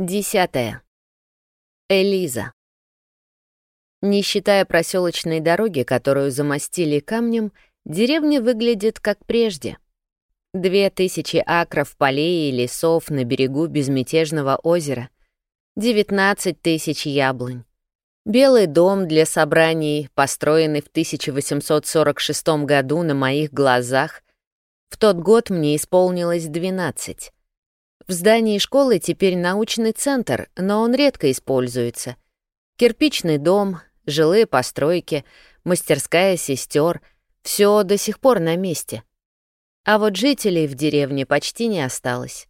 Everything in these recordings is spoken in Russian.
Десятое. Элиза. Не считая проселочной дороги, которую замостили камнем, деревня выглядит как прежде. Две тысячи акров полей и лесов на берегу безмятежного озера, 19 тысяч яблонь. Белый дом для собраний, построенный в 1846 году на моих глазах. В тот год мне исполнилось 12. В здании школы теперь научный центр, но он редко используется. Кирпичный дом, жилые постройки, мастерская сестер — все до сих пор на месте. А вот жителей в деревне почти не осталось.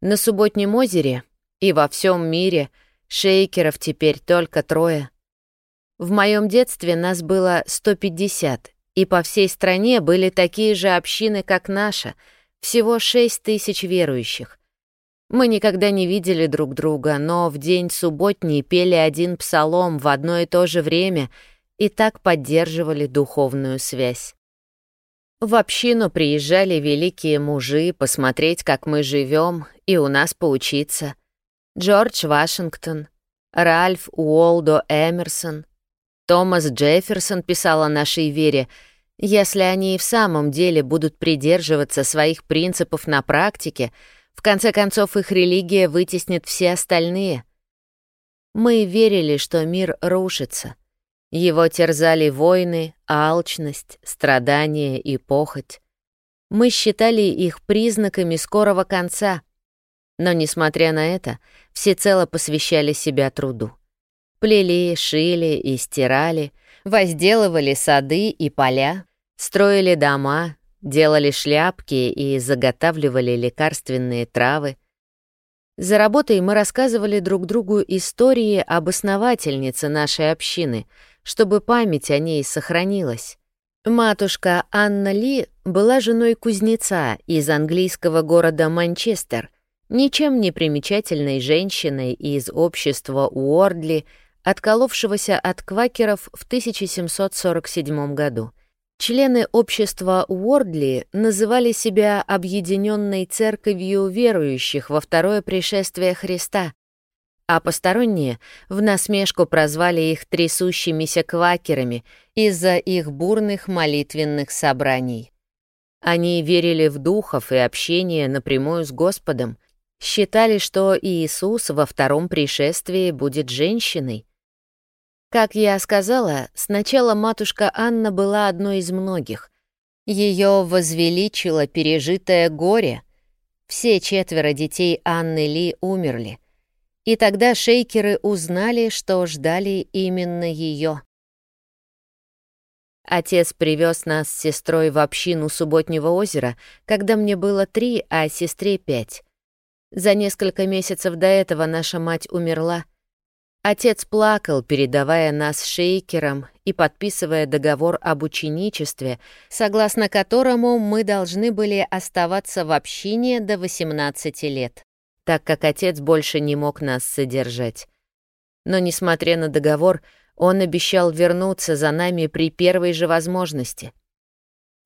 На субботнем озере и во всем мире шейкеров теперь только трое. В моем детстве нас было 150, и по всей стране были такие же общины, как наша, всего 6 тысяч верующих. Мы никогда не видели друг друга, но в день субботний пели один псалом в одно и то же время и так поддерживали духовную связь. В общину приезжали великие мужи посмотреть, как мы живем, и у нас поучиться. Джордж Вашингтон, Ральф Уолдо Эмерсон, Томас Джефферсон писал о нашей вере. Если они и в самом деле будут придерживаться своих принципов на практике — в конце концов, их религия вытеснит все остальные. Мы верили, что мир рушится. Его терзали войны, алчность, страдания и похоть. Мы считали их признаками скорого конца. Но, несмотря на это, всецело посвящали себя труду. Плели, шили и стирали, возделывали сады и поля, строили дома, делали шляпки и заготавливали лекарственные травы. За работой мы рассказывали друг другу истории об основательнице нашей общины, чтобы память о ней сохранилась. Матушка Анна Ли была женой кузнеца из английского города Манчестер, ничем не примечательной женщиной из общества Уордли, отколовшегося от квакеров в 1747 году. Члены общества Уордли называли себя Объединенной Церковью верующих во второе пришествие Христа, а посторонние в насмешку прозвали их трясущимися квакерами из-за их бурных молитвенных собраний. Они верили в духов и общение напрямую с Господом, считали, что Иисус во втором пришествии будет женщиной, как я сказала, сначала матушка Анна была одной из многих. Ее возвеличило пережитое горе. Все четверо детей Анны Ли умерли. И тогда шейкеры узнали, что ждали именно ее. Отец привез нас с сестрой в общину Субботнего озера, когда мне было три, а сестре пять. За несколько месяцев до этого наша мать умерла — Отец плакал, передавая нас шейкерам и подписывая договор об ученичестве, согласно которому мы должны были оставаться в общине до 18 лет, так как отец больше не мог нас содержать. Но, несмотря на договор, он обещал вернуться за нами при первой же возможности.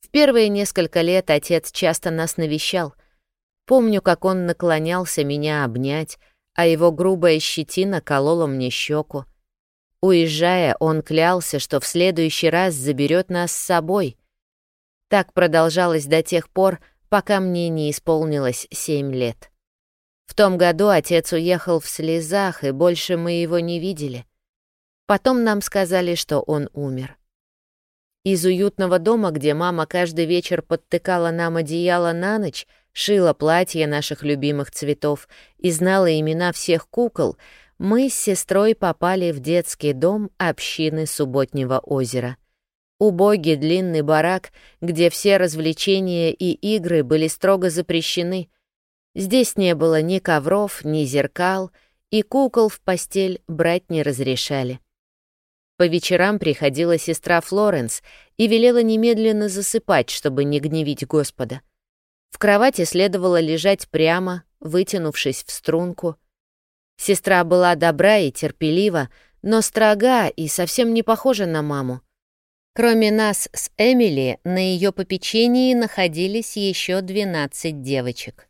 В первые несколько лет отец часто нас навещал. Помню, как он наклонялся меня обнять, а его грубая щетина колола мне щеку. Уезжая, он клялся, что в следующий раз заберет нас с собой. Так продолжалось до тех пор, пока мне не исполнилось семь лет. В том году отец уехал в слезах, и больше мы его не видели. Потом нам сказали, что он умер. Из уютного дома, где мама каждый вечер подтыкала нам одеяло на ночь, шила платья наших любимых цветов и знала имена всех кукол, мы с сестрой попали в детский дом общины Субботнего озера. Убогий длинный барак, где все развлечения и игры были строго запрещены. Здесь не было ни ковров, ни зеркал, и кукол в постель брать не разрешали. По вечерам приходила сестра Флоренс и велела немедленно засыпать, чтобы не гневить Господа. В кровати следовало лежать прямо, вытянувшись в струнку. Сестра была добра и терпелива, но строга и совсем не похожа на маму. Кроме нас с Эмили, на ее попечении находились еще 12 девочек.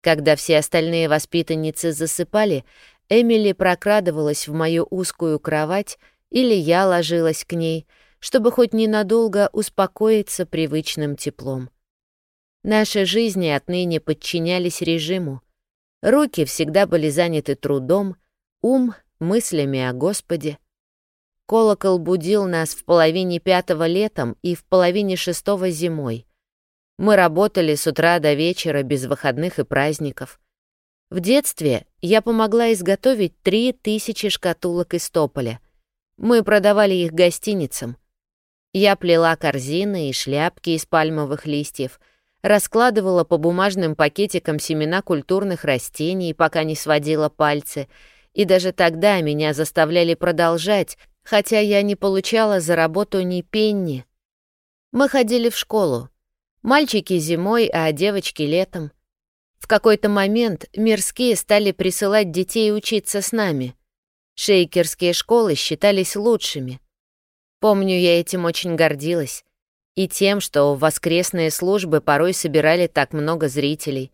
Когда все остальные воспитанницы засыпали, Эмили прокрадывалась в мою узкую кровать, или я ложилась к ней, чтобы хоть ненадолго успокоиться привычным теплом. Наши жизни отныне подчинялись режиму. Руки всегда были заняты трудом, ум — мыслями о Господе. Колокол будил нас в половине пятого летом и в половине шестого зимой. Мы работали с утра до вечера без выходных и праздников. В детстве я помогла изготовить три тысячи шкатулок из тополя. Мы продавали их гостиницам. Я плела корзины и шляпки из пальмовых листьев, раскладывала по бумажным пакетикам семена культурных растений, пока не сводила пальцы, и даже тогда меня заставляли продолжать, хотя я не получала за работу ни пенни. Мы ходили в школу. Мальчики зимой, а девочки летом. В какой-то момент мирские стали присылать детей учиться с нами. Шейкерские школы считались лучшими. Помню, я этим очень гордилась. И тем, что в воскресные службы порой собирали так много зрителей.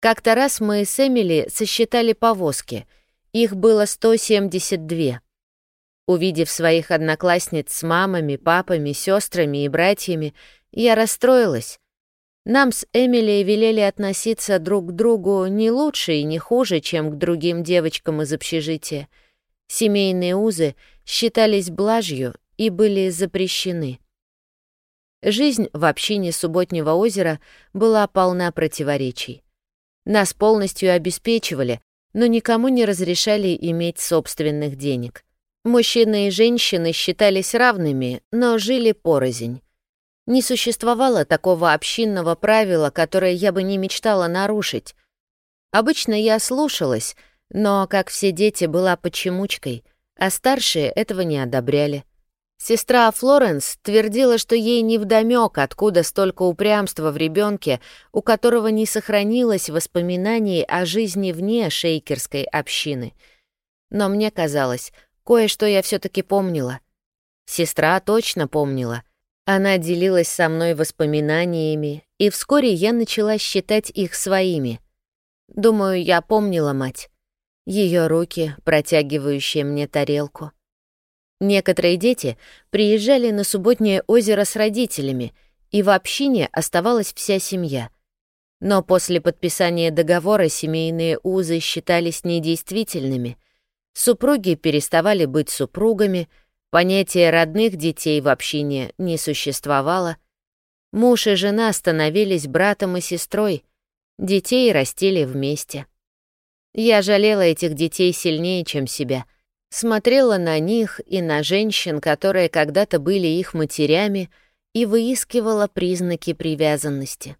Как-то раз мы с Эмили сосчитали повозки. Их было 172. Увидев своих одноклассниц с мамами, папами, сестрами и братьями, я расстроилась. Нам с Эмили велели относиться друг к другу не лучше и не хуже, чем к другим девочкам из общежития. Семейные узы считались блажью и были запрещены. Жизнь в общине Субботнего озера была полна противоречий. Нас полностью обеспечивали, но никому не разрешали иметь собственных денег. Мужчины и женщины считались равными, но жили порознь. Не существовало такого общинного правила, которое я бы не мечтала нарушить. Обычно я слушалась, но, как все дети, была почемучкой, а старшие этого не одобряли. Сестра Флоренс твердила, что ей невдомёк, откуда столько упрямства в ребенке, у которого не сохранилось воспоминаний о жизни вне шейкерской общины. Но мне казалось, Кое-что я все таки помнила. Сестра точно помнила. Она делилась со мной воспоминаниями, и вскоре я начала считать их своими. Думаю, я помнила мать. Ее руки, протягивающие мне тарелку. Некоторые дети приезжали на субботнее озеро с родителями, и в общине оставалась вся семья. Но после подписания договора семейные узы считались недействительными — Супруги переставали быть супругами, понятие родных детей в общине не существовало. Муж и жена становились братом и сестрой, детей растили вместе. Я жалела этих детей сильнее, чем себя. Смотрела на них и на женщин, которые когда-то были их матерями, и выискивала признаки привязанности.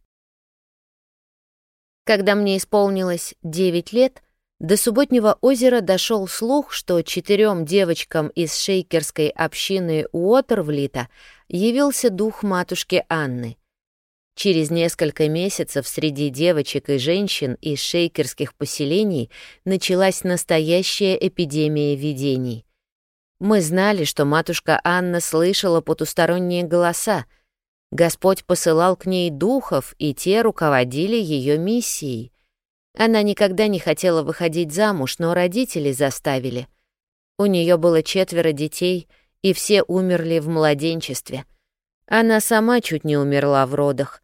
Когда мне исполнилось 9 лет — до субботнего озера дошел слух, что четырем девочкам из шейкерской общины Уотервлита явился дух матушки Анны. Через несколько месяцев среди девочек и женщин из шейкерских поселений началась настоящая эпидемия видений. Мы знали, что матушка Анна слышала потусторонние голоса. Господь посылал к ней духов, и те руководили ее миссией — она никогда не хотела выходить замуж, но родители заставили. У нее было четверо детей, и все умерли в младенчестве. Она сама чуть не умерла в родах.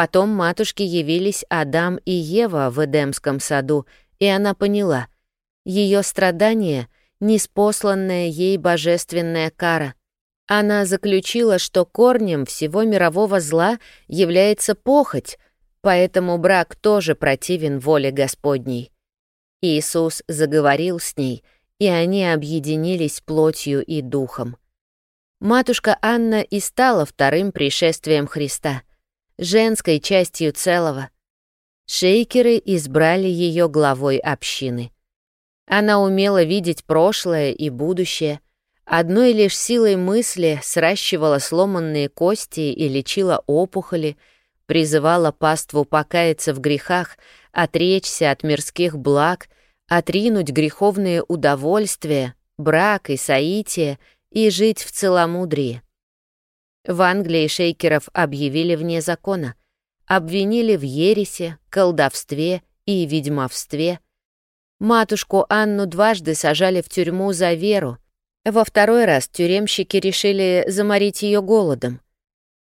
Потом матушке явились Адам и Ева в Эдемском саду, и она поняла, ее страдание — неспосланная ей божественная кара. Она заключила, что корнем всего мирового зла является похоть — Поэтому брак тоже противен воле Господней. Иисус заговорил с ней, и они объединились плотью и духом. Матушка Анна и стала вторым пришествием Христа, женской частью целого. Шейкеры избрали ее главой общины. Она умела видеть прошлое и будущее, одной лишь силой мысли сращивала сломанные кости и лечила опухоли — призывала паству покаяться в грехах, отречься от мирских благ, отринуть греховные удовольствия, брак и соитие и жить в целомудрии. В Англии шейкеров объявили вне закона, обвинили в ересе, колдовстве и ведьмовстве. Матушку Анну дважды сажали в тюрьму за веру. Во второй раз тюремщики решили заморить ее голодом.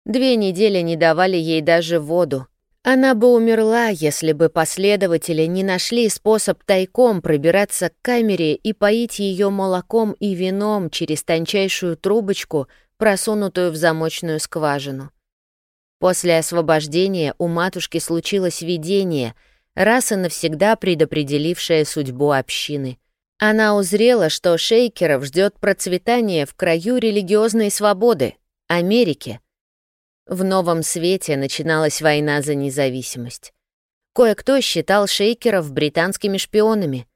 Две недели не давали ей даже воду. Она бы умерла, если бы последователи не нашли способ тайком пробираться к камере и поить ее молоком и вином через тончайшую трубочку, просунутую в замочную скважину. После освобождения у матушки случилось видение, раз и навсегда предопределившее судьбу общины. Она узрела, что шейкеров ждет процветание в краю религиозной свободы — Америке. В новом свете начиналась война за независимость. Кое-кто считал шейкеров британскими шпионами.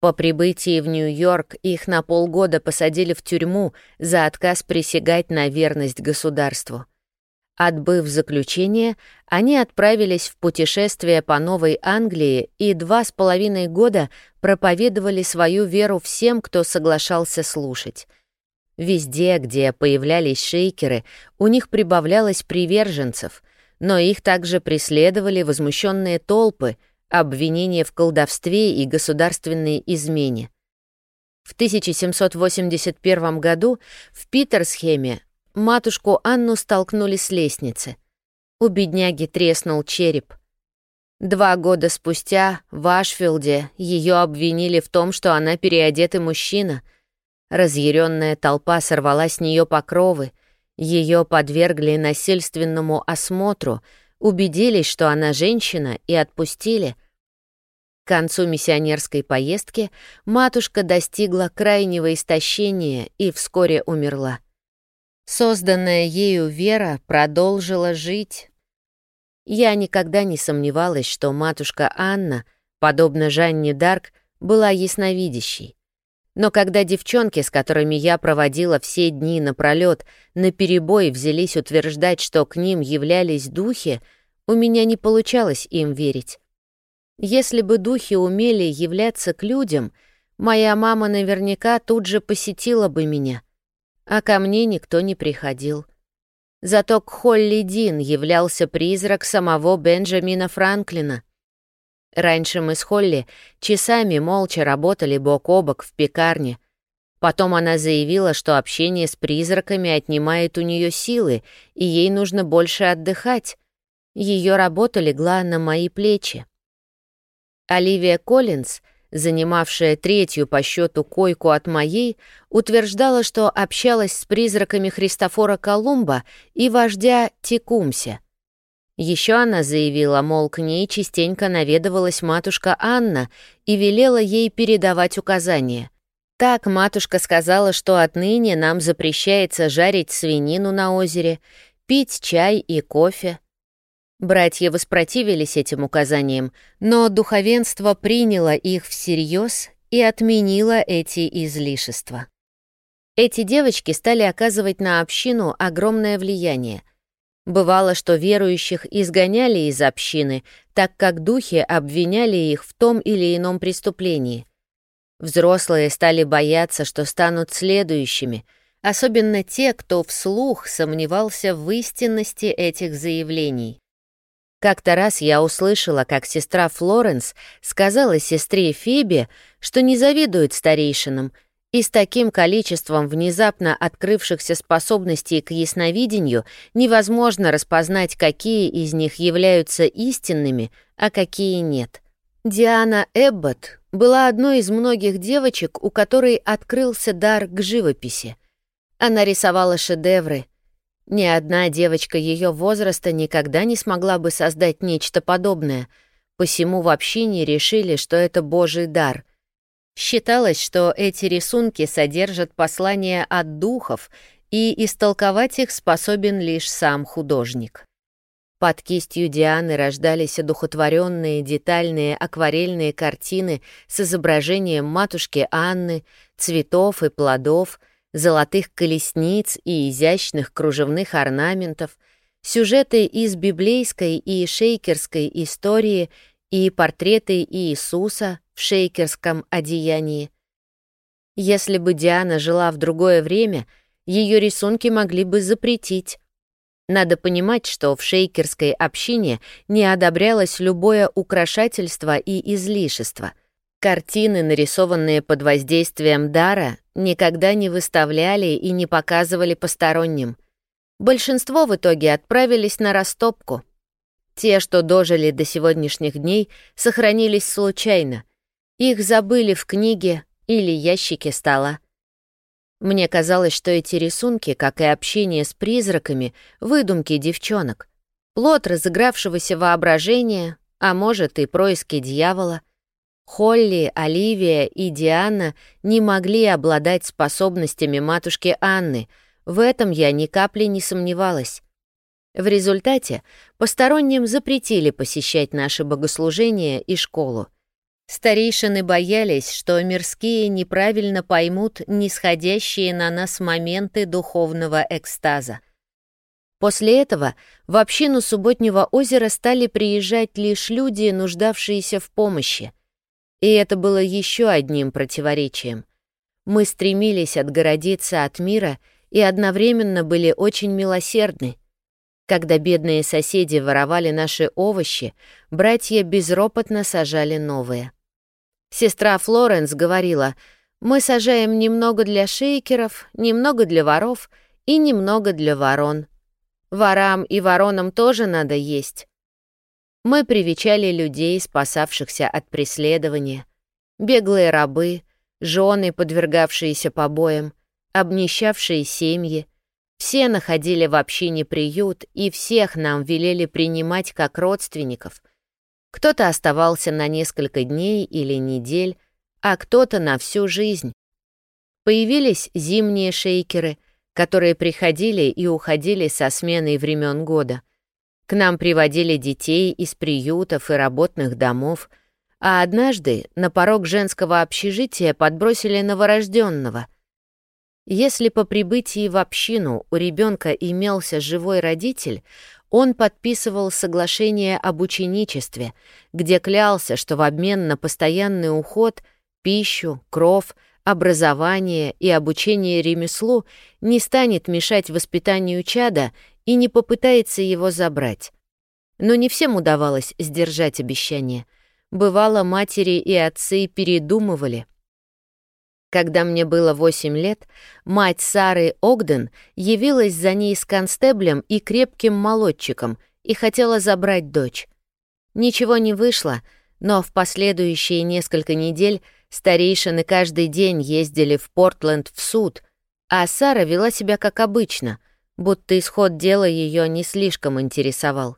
По прибытии в Нью-Йорк их на полгода посадили в тюрьму за отказ присягать на верность государству. Отбыв заключение, они отправились в путешествие по Новой Англии и два с половиной года проповедовали свою веру всем, кто соглашался слушать. Везде, где появлялись шейкеры, у них прибавлялось приверженцев, но их также преследовали возмущенные толпы, обвинения в колдовстве и государственной измене. В 1781 году в Питерсхеме Матушку Анну столкнули с лестницы. У бедняги треснул череп. Два года спустя в Ашфилде ее обвинили в том, что она переодетый мужчина. Разъяренная толпа сорвала с нее покровы, ее подвергли насильственному осмотру, убедились, что она женщина, и отпустили. Концу миссионерской поездки матушка достигла крайнего истощения и вскоре умерла. Созданная ею вера продолжила жить. Я никогда не сомневалась, что матушка Анна, подобно Жанне Дарк, была ясновидящей. Но когда девчонки, с которыми я проводила все дни напролёт, наперебой взялись утверждать, что к ним являлись духи, у меня не получалось им верить. Если бы духи умели являться к людям, моя мама наверняка тут же посетила бы меня — а ко мне никто не приходил. Зато к Холли Дин являлся призрак самого Бенджамина Франклина. Раньше мы с Холли часами молча работали бок о бок в пекарне. Потом она заявила, что общение с призраками отнимает у нее силы, и ей нужно больше отдыхать. Ее работа легла на мои плечи. Оливия Коллинз — занимавшая третью по счету койку от моей, утверждала, что общалась с призраками Христофора Колумба и вождя Текумся. Еще она заявила, мол, к ней частенько наведывалась матушка Анна и велела ей передавать указания. Так матушка сказала, что отныне нам запрещается жарить свинину на озере, пить чай и кофе, Братья воспротивились этим указаниям, но духовенство приняло их всерьез и отменило эти излишества. Эти девочки стали оказывать на общину огромное влияние. Бывало, что верующих изгоняли из общины, так как духи обвиняли их в том или ином преступлении. Взрослые стали бояться, что станут следующими, особенно те, кто вслух сомневался в истинности этих заявлений. Как-то раз я услышала, как сестра Флоренс сказала сестре Фиби, что не завидует старейшинам, и с таким количеством внезапно открывшихся способностей к ясновидению невозможно распознать, какие из них являются истинными, а какие нет. Диана Эббот была одной из многих девочек, у которой открылся дар к живописи. Она рисовала шедевры, ни одна девочка ее возраста никогда не смогла бы создать нечто подобное, посему в общине решили, что это божий дар. Считалось, что эти рисунки содержат послания от духов, и истолковать их способен лишь сам художник. Под кистью Дианы рождались одухотворенные детальные акварельные картины с изображением матушки Анны, цветов и плодов — золотых колесниц и изящных кружевных орнаментов, сюжеты из библейской и шейкерской истории и портреты Иисуса в шейкерском одеянии. Если бы Диана жила в другое время, ее рисунки могли бы запретить. Надо понимать, что в шейкерской общине не одобрялось любое украшательство и излишество. Картины, нарисованные под воздействием дара, никогда не выставляли и не показывали посторонним. Большинство в итоге отправились на растопку. Те, что дожили до сегодняшних дней, сохранились случайно. Их забыли в книге или ящике стола. Мне казалось, что эти рисунки, как и общение с призраками, выдумки девчонок. Плод разыгравшегося воображения, а может и происки дьявола. Холли, Оливия и Диана не могли обладать способностями матушки Анны, в этом я ни капли не сомневалась. В результате посторонним запретили посещать наши богослужения и школу. Старейшины боялись, что мирские неправильно поймут нисходящие на нас моменты духовного экстаза. После этого в общину субботнего озера стали приезжать лишь люди, нуждавшиеся в помощи. И это было еще одним противоречием. Мы стремились отгородиться от мира и одновременно были очень милосердны. Когда бедные соседи воровали наши овощи, братья безропотно сажали новые. Сестра Флоренс говорила, мы сажаем немного для шейкеров, немного для воров и немного для ворон. Ворам и воронам тоже надо есть. Мы привечали людей, спасавшихся от преследования, беглые рабы, жены, подвергавшиеся побоям, обнищавшие семьи. Все находили в общине приют, и всех нам велели принимать как родственников — кто-то оставался на несколько дней или недель, а кто-то на всю жизнь. Появились зимние шейкеры, которые приходили и уходили со сменой времен года. К нам приводили детей из приютов и работных домов, а однажды на порог женского общежития подбросили новорожденного. Если по прибытии в общину у ребенка имелся живой родитель, он подписывал соглашение об ученичестве, где клялся, что в обмен на постоянный уход, пищу, кров, образование и обучение ремеслу не станет мешать воспитанию чада и не попытается его забрать. Но не всем удавалось сдержать обещание. Бывало, матери и отцы передумывали, когда мне было восемь лет, мать Сары Огден явилась за ней с констеблем и крепким молодчиком и хотела забрать дочь. Ничего не вышло, но в последующие несколько недель старейшины каждый день ездили в Портленд в суд, а Сара вела себя как обычно, будто исход дела ее не слишком интересовал.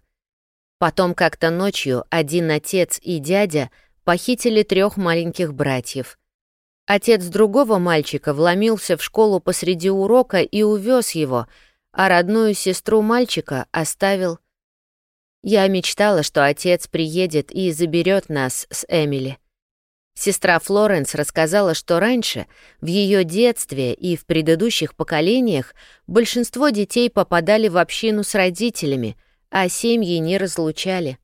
Потом как-то ночью один отец и дядя похитили трех маленьких братьев — Отец другого мальчика вломился в школу посреди урока и увез его, а родную сестру мальчика оставил. Я мечтала, что отец приедет и заберет нас с Эмили. Сестра Флоренс рассказала, что раньше, в ее детстве и в предыдущих поколениях, большинство детей попадали в общину с родителями, а семьи не разлучали.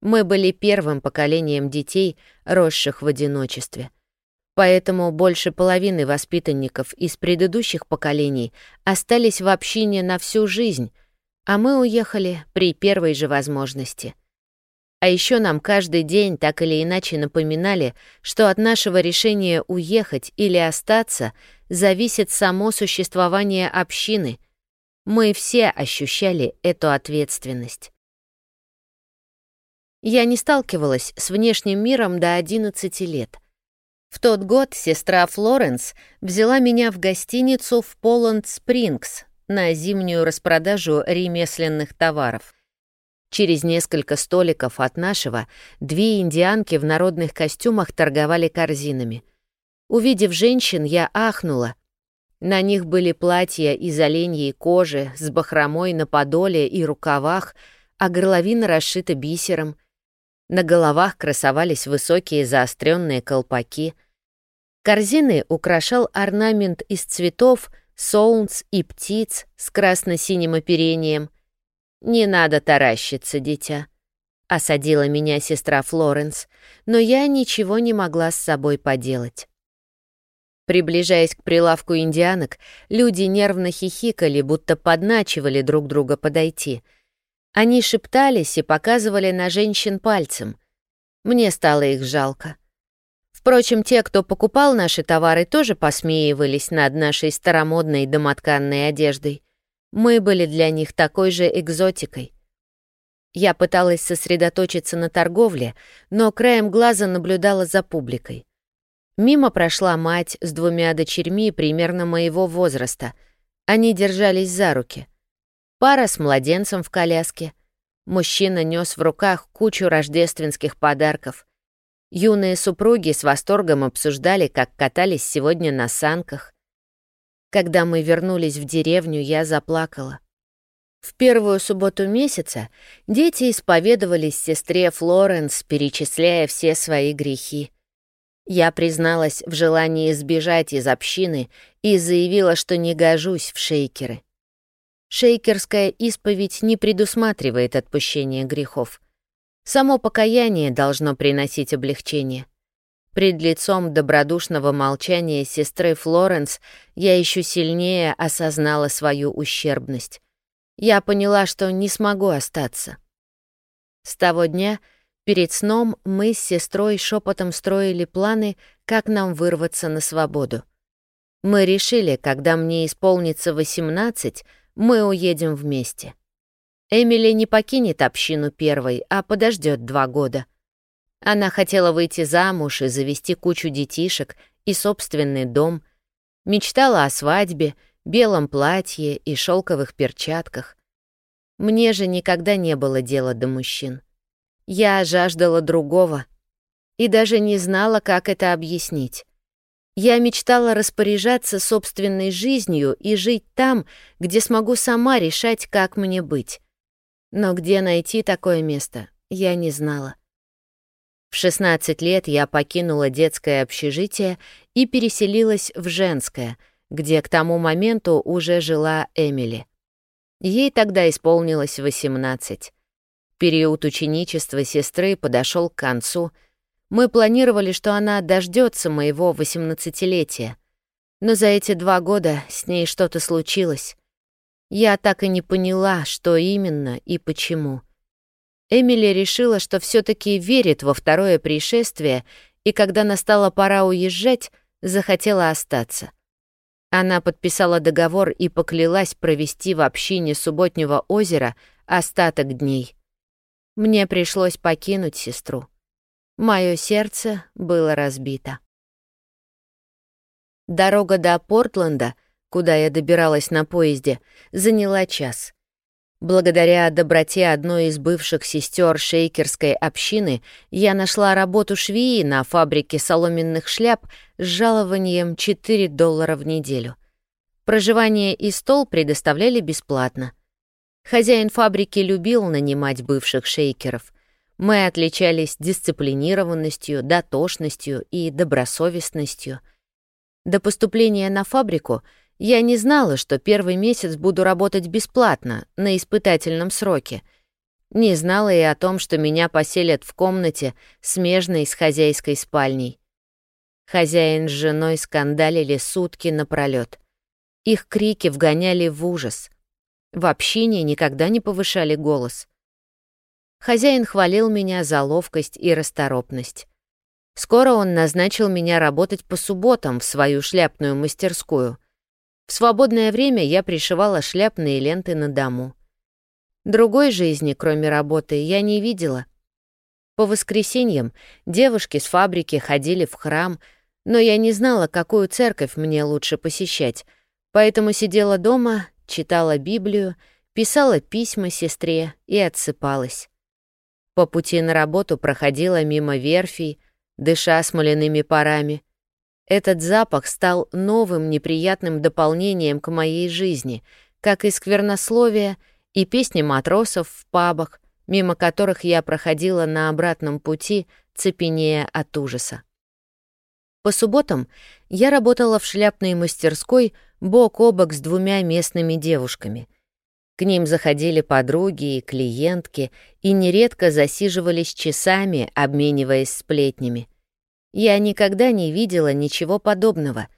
Мы были первым поколением детей, росших в одиночестве. Поэтому больше половины воспитанников из предыдущих поколений остались в общине на всю жизнь, а мы уехали при первой же возможности. А еще нам каждый день так или иначе напоминали, что от нашего решения уехать или остаться зависит само существование общины. Мы все ощущали эту ответственность. Я не сталкивалась с внешним миром до 11 лет. В тот год сестра Флоренс взяла меня в гостиницу в Поланд Спрингс на зимнюю распродажу ремесленных товаров. Через несколько столиков от нашего две индианки в народных костюмах торговали корзинами. Увидев женщин, я ахнула. На них были платья из оленьей кожи с бахромой на подоле и рукавах, а горловина расшита бисером. На головах красовались высокие заостренные колпаки. Корзины украшал орнамент из цветов, солнц и птиц с красно-синим оперением. «Не надо таращиться, дитя», — осадила меня сестра Флоренс, но я ничего не могла с собой поделать. Приближаясь к прилавку индианок, люди нервно хихикали, будто подначивали друг друга подойти. Они шептались и показывали на женщин пальцем. Мне стало их жалко. Впрочем, те, кто покупал наши товары, тоже посмеивались над нашей старомодной домотканной одеждой. Мы были для них такой же экзотикой. Я пыталась сосредоточиться на торговле, но краем глаза наблюдала за публикой. Мимо прошла мать с двумя дочерьми примерно моего возраста. Они держались за руки. Пара с младенцем в коляске. Мужчина нес в руках кучу рождественских подарков. Юные супруги с восторгом обсуждали, как катались сегодня на санках. Когда мы вернулись в деревню, я заплакала. В первую субботу месяца дети исповедовались сестре Флоренс, перечисляя все свои грехи. Я призналась в желании сбежать из общины и заявила, что не гожусь в шейкеры. Шейкерская исповедь не предусматривает отпущение грехов. Само покаяние должно приносить облегчение. Пред лицом добродушного молчания сестры Флоренс я еще сильнее осознала свою ущербность. Я поняла, что не смогу остаться. С того дня перед сном мы с сестрой шепотом строили планы, как нам вырваться на свободу. Мы решили, когда мне исполнится 18, мы уедем вместе. Эмили не покинет общину первой, а подождет два года. Она хотела выйти замуж и завести кучу детишек и собственный дом. Мечтала о свадьбе, белом платье и шелковых перчатках. Мне же никогда не было дела до мужчин. Я жаждала другого и даже не знала, как это объяснить. Я мечтала распоряжаться собственной жизнью и жить там, где смогу сама решать, как мне быть. Но где найти такое место, я не знала. В 16 лет я покинула детское общежитие и переселилась в женское, где к тому моменту уже жила Эмили. Ей тогда исполнилось 18. Период ученичества сестры подошел к концу. Мы планировали, что она дождется моего 18-летия. Но за эти два года с ней что-то случилось. Я так и не поняла, что именно и почему. Эмили решила, что все таки верит во второе пришествие, и когда настала пора уезжать, захотела остаться. Она подписала договор и поклялась провести в общине субботнего озера остаток дней. Мне пришлось покинуть сестру. Мое сердце было разбито. Дорога до Портленда куда я добиралась на поезде, заняла час. Благодаря доброте одной из бывших сестер шейкерской общины я нашла работу швеи на фабрике соломенных шляп с жалованием 4 доллара в неделю. Проживание и стол предоставляли бесплатно. Хозяин фабрики любил нанимать бывших шейкеров. Мы отличались дисциплинированностью, дотошностью и добросовестностью. До поступления на фабрику — я не знала, что первый месяц буду работать бесплатно, на испытательном сроке. Не знала и о том, что меня поселят в комнате, смежной с хозяйской спальней. Хозяин с женой скандалили сутки напролёт. Их крики вгоняли в ужас. В общине никогда не повышали голос. Хозяин хвалил меня за ловкость и расторопность. Скоро он назначил меня работать по субботам в свою шляпную мастерскую. Свободное время я пришивала шляпные ленты на дому. Другой жизни, кроме работы, я не видела. По воскресеньям девушки с фабрики ходили в храм, но я не знала, какую церковь мне лучше посещать, поэтому сидела дома, читала Библию, писала письма сестре и отсыпалась. По пути на работу проходила мимо верфей, дыша смоляными парами — этот запах стал новым неприятным дополнением к моей жизни, как и сквернословие и песни матросов в пабах, мимо которых я проходила на обратном пути, цепенея от ужаса. По субботам я работала в шляпной мастерской бок о бок с двумя местными девушками. К ним заходили подруги и клиентки и нередко засиживались часами, обмениваясь сплетнями. Я никогда не видела ничего подобного.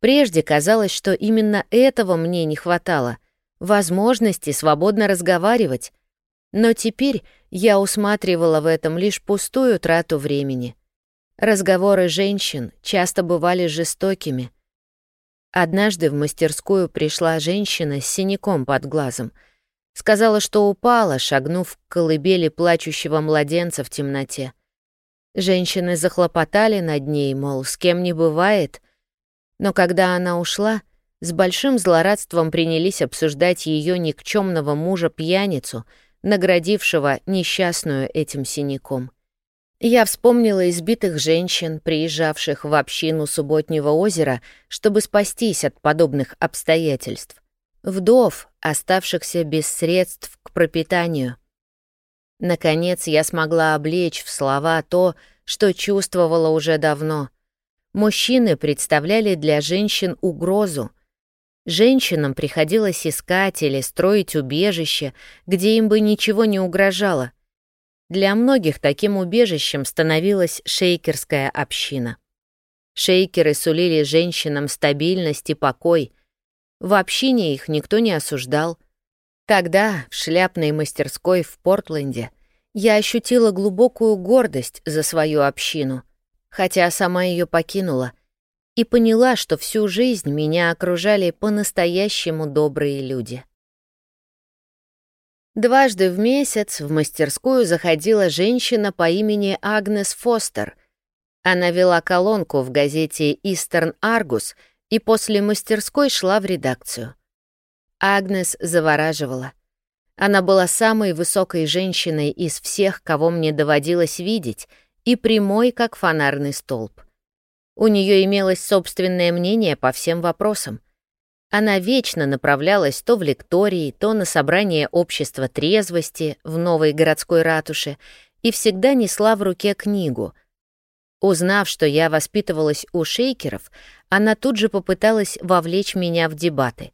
Прежде казалось, что именно этого мне не хватало — возможности свободно разговаривать. Но теперь я усматривала в этом лишь пустую трату времени. Разговоры женщин часто бывали жестокими. Однажды в мастерскую пришла женщина с синяком под глазом. Сказала, что упала, шагнув к колыбели плачущего младенца в темноте. Женщины захлопотали над ней, мол, с кем не бывает — но когда она ушла, с большим злорадством принялись обсуждать ее никчемного мужа-пьяницу, наградившего несчастную этим синяком. Я вспомнила избитых женщин, приезжавших в общину субботнего озера, чтобы спастись от подобных обстоятельств. Вдов, оставшихся без средств к пропитанию. Наконец я смогла облечь в слова то, что чувствовала уже давно — Мужчины представляли для женщин угрозу. Женщинам приходилось искать или строить убежище, где им бы ничего не угрожало. Для многих таким убежищем становилась шейкерская община. Шейкеры сулили женщинам стабильность и покой. В общине их никто не осуждал. Тогда, в шляпной мастерской в Портленде, я ощутила глубокую гордость за свою общину — хотя сама ее покинула, и поняла, что всю жизнь меня окружали по-настоящему добрые люди. Дважды в месяц в мастерскую заходила женщина по имени Агнес Фостер. Она вела колонку в газете «Истерн Аргус» и после мастерской шла в редакцию. Агнес завораживала. Она была самой высокой женщиной из всех, кого мне доводилось видеть — и прямой, как фонарный столб. У нее имелось собственное мнение по всем вопросам. Она вечно направлялась то в лектории, то на собрание общества трезвости в новой городской ратуше и всегда несла в руке книгу. Узнав, что я воспитывалась у шейкеров, она тут же попыталась вовлечь меня в дебаты.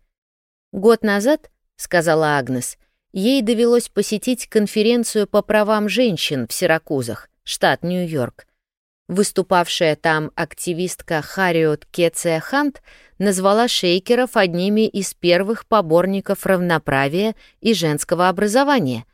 «Год назад, — сказала Агнес, — ей довелось посетить конференцию по правам женщин в Сиракузах штат Нью-Йорк. Выступавшая там активистка Хариот Кеция Хант назвала шейкеров одними из первых поборников равноправия и женского образования.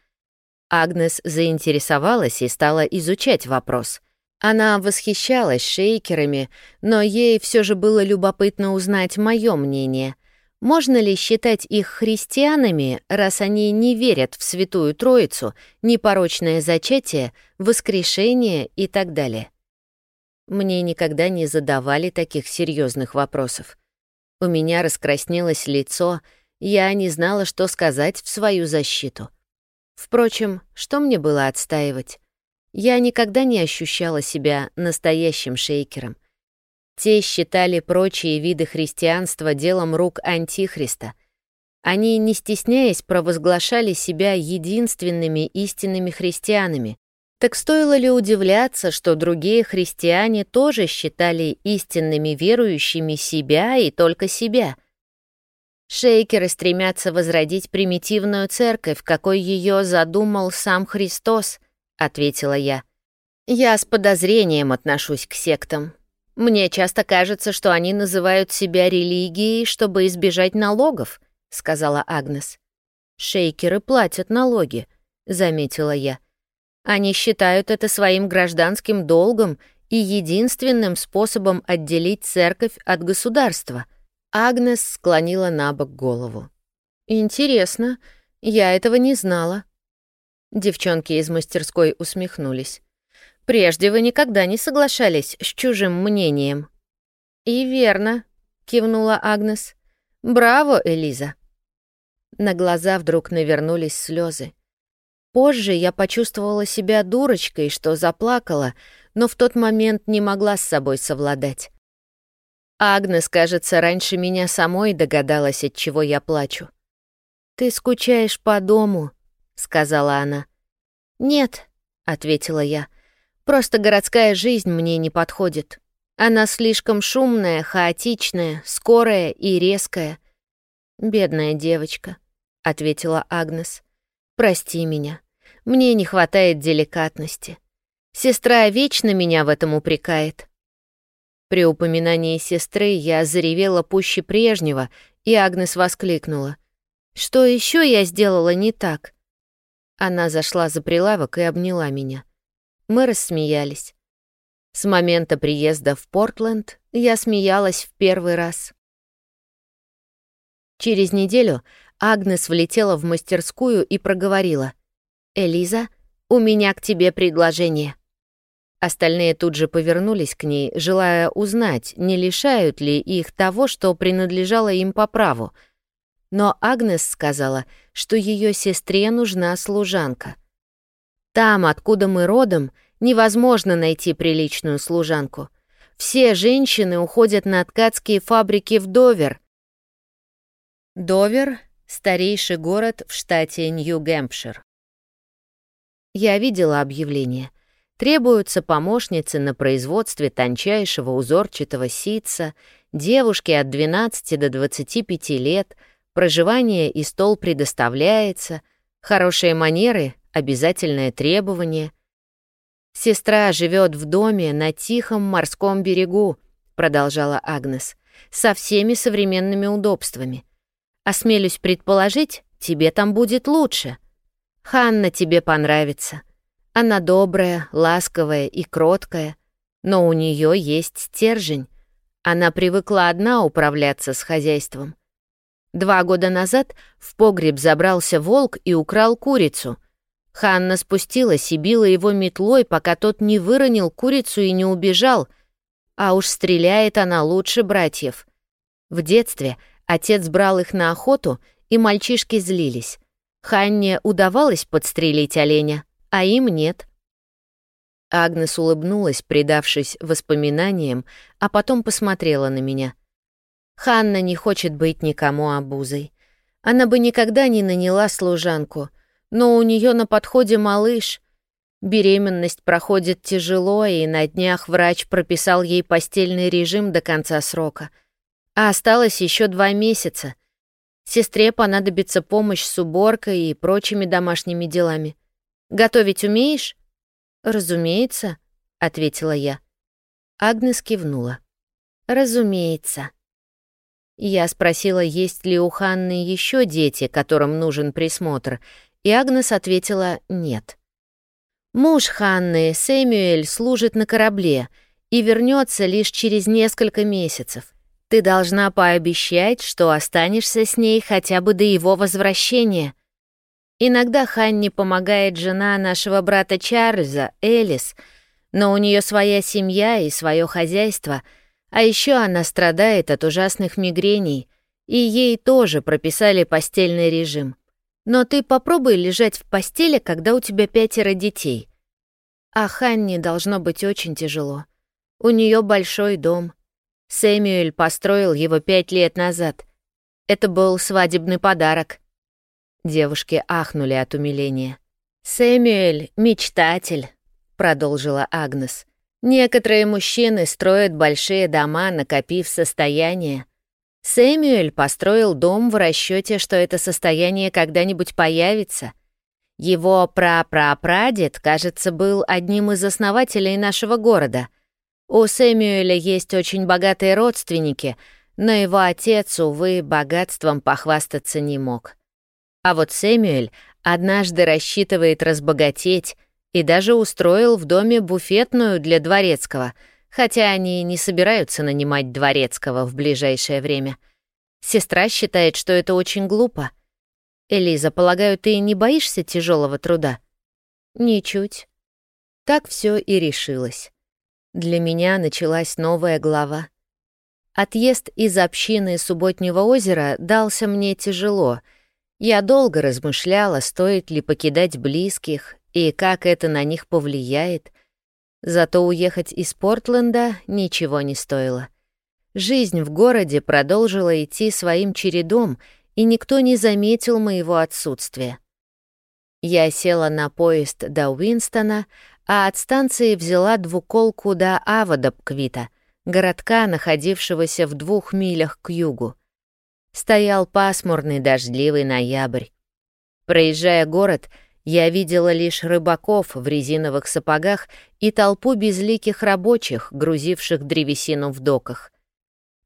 Агнес заинтересовалась и стала изучать вопрос. Она восхищалась шейкерами, но ей все же было любопытно узнать мое мнение — можно ли считать их христианами, раз они не верят в Святую Троицу, непорочное зачатие, воскрешение и так далее? Мне никогда не задавали таких серьезных вопросов. У меня раскраснелось лицо, я не знала, что сказать в свою защиту. Впрочем, что мне было отстаивать? Я никогда не ощущала себя настоящим шейкером. Те считали прочие виды христианства делом рук Антихриста. Они, не стесняясь, провозглашали себя единственными истинными христианами. Так стоило ли удивляться, что другие христиане тоже считали истинными верующими себя и только себя? Шейкеры стремятся возродить примитивную церковь, какой ее задумал сам Христос, ответила я. Я с подозрением отношусь к сектам, «Мне часто кажется, что они называют себя религией, чтобы избежать налогов», — сказала Агнес. «Шейкеры платят налоги», — заметила я. «Они считают это своим гражданским долгом и единственным способом отделить церковь от государства». Агнес склонила на бок голову. «Интересно, я этого не знала». Девчонки из мастерской усмехнулись. Прежде вы никогда не соглашались с чужим мнением». «И верно», — кивнула Агнес. «Браво, Элиза». На глаза вдруг навернулись слезы. Позже я почувствовала себя дурочкой, что заплакала, но в тот момент не могла с собой совладать. Агнес, кажется, раньше меня самой догадалась, от чего я плачу. «Ты скучаешь по дому», — сказала она. «Нет», — ответила я, — Просто городская жизнь мне не подходит. Она слишком шумная, хаотичная, скорая и резкая. «Бедная девочка», — ответила Агнес. «Прости меня. Мне не хватает деликатности. Сестра вечно меня в этом упрекает». При упоминании сестры я заревела пуще прежнего, и Агнес воскликнула. «Что еще я сделала не так?» Она зашла за прилавок и обняла меня. Мы рассмеялись. С момента приезда в Портленд я смеялась в первый раз. Через неделю Агнес влетела в мастерскую и проговорила. «Элиза, у меня к тебе предложение». Остальные тут же повернулись к ней, желая узнать, не лишают ли их того, что принадлежало им по праву. Но Агнес сказала, что ее сестре нужна служанка. Там, откуда мы родом, невозможно найти приличную служанку. Все женщины уходят на ткацкие фабрики в Довер. Довер — старейший город в штате Нью-Гэмпшир. Я видела объявление. Требуются помощницы на производстве тончайшего узорчатого ситца, девушки от 12 до 25 лет, проживание и стол предоставляется, хорошие манеры — обязательное требование. «Сестра живет в доме на тихом морском берегу», — продолжала Агнес, «со всеми современными удобствами. Осмелюсь предположить, тебе там будет лучше. Ханна тебе понравится. Она добрая, ласковая и кроткая, но у нее есть стержень. Она привыкла одна управляться с хозяйством. Два года назад в погреб забрался волк и украл курицу. Ханна спустилась и била его метлой, пока тот не выронил курицу и не убежал. А уж стреляет она лучше братьев. В детстве отец брал их на охоту, и мальчишки злились. Ханне удавалось подстрелить оленя, а им нет. Агнес улыбнулась, предавшись воспоминаниям, а потом посмотрела на меня. Ханна не хочет быть никому обузой. Она бы никогда не наняла служанку, но у нее на подходе малыш. Беременность проходит тяжело, и на днях врач прописал ей постельный режим до конца срока. А осталось еще два месяца — Сестре понадобится помощь с уборкой и прочими домашними делами. Готовить умеешь? Разумеется, ответила я. Агнес кивнула. Разумеется. Я спросила, есть ли у Ханны еще дети, которым нужен присмотр, и Агнес ответила «нет». Муж Ханны, Сэмюэль, служит на корабле и вернется лишь через несколько месяцев. Ты должна пообещать, что останешься с ней хотя бы до его возвращения. Иногда Ханне помогает жена нашего брата Чарльза, Элис, но у нее своя семья и свое хозяйство, а еще она страдает от ужасных мигрений, и ей тоже прописали постельный режим. Но ты попробуй лежать в постели, когда у тебя пятеро детей. А Ханне должно быть очень тяжело. У нее большой дом — Сэмюэль построил его пять лет назад. Это был свадебный подарок. Девушки ахнули от умиления. «Сэмюэль — мечтатель», — продолжила Агнес. «Некоторые мужчины строят большие дома, накопив состояние. Сэмюэль построил дом в расчете, что это состояние когда-нибудь появится. Его прапрапрадед, кажется, был одним из основателей нашего города — у Сэмюэля есть очень богатые родственники, но его отец, увы, богатством похвастаться не мог. А вот Сэмюэль однажды рассчитывает разбогатеть и даже устроил в доме буфетную для дворецкого, хотя они не собираются нанимать дворецкого в ближайшее время. Сестра считает, что это очень глупо. Элиза, полагаю, ты не боишься тяжелого труда? Ничуть. Так все и решилось. Для меня началась новая глава. Отъезд из общины Субботнего озера дался мне тяжело. Я долго размышляла, стоит ли покидать близких и как это на них повлияет. Зато уехать из Портленда ничего не стоило. Жизнь в городе продолжила идти своим чередом, и никто не заметил моего отсутствия. Я села на поезд до Уинстона, а от станции взяла двуколку до Авадабквита, городка, находившегося в двух милях к югу. Стоял пасмурный дождливый ноябрь. Проезжая город, Я видела лишь рыбаков в резиновых сапогах и толпу безликих рабочих, грузивших древесину в доках.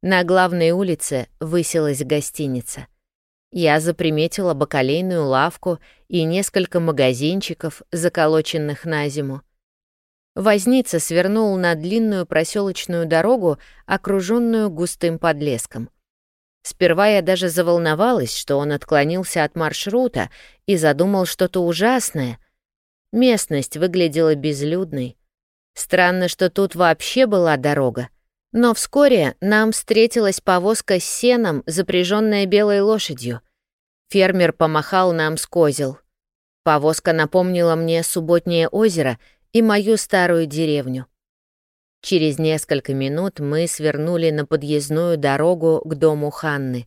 На главной улице высилась гостиница. Я заприметила бакалейную лавку и несколько магазинчиков, заколоченных на зиму. Возница свернул на длинную проселочную дорогу, окруженную густым подлеском. Сперва я даже заволновалась, что он отклонился от маршрута и задумал что-то ужасное. Местность выглядела безлюдной. Странно, что тут вообще была дорога. Но вскоре нам встретилась повозка с сеном, запряженная белой лошадью. Фермер помахал нам с козел. Повозка напомнила мне субботнее озеро — и мою старую деревню. Через несколько минут мы свернули на подъездную дорогу к дому Ханны.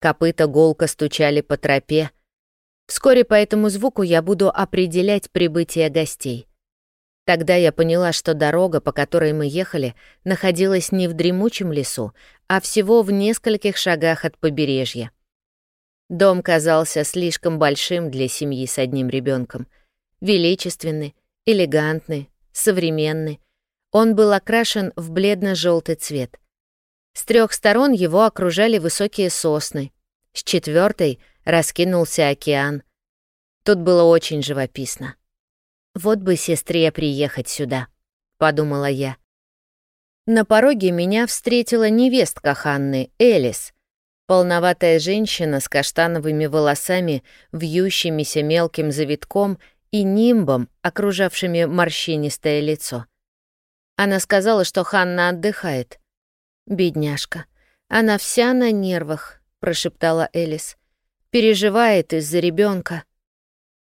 Копыта голко стучали по тропе. Вскоре по этому звуку я буду определять прибытие гостей. Тогда я поняла, что дорога, по которой мы ехали, находилась не в дремучем лесу, а всего в нескольких шагах от побережья. Дом казался слишком большим для семьи с одним ребенком, величественный, элегантный, современный. Он был окрашен в бледно-желтый цвет. С трех сторон его окружали высокие сосны, с четвертой раскинулся океан. Тут было очень живописно. «Вот бы сестре приехать сюда», — подумала я. На пороге меня встретила невестка Ханны, Элис, полноватая женщина с каштановыми волосами, вьющимися мелким завитком и нимбом, окружавшими морщинистое лицо. Она сказала, что Ханна отдыхает. «Бедняжка, она вся на нервах», — прошептала Элис. «Переживает из-за ребенка.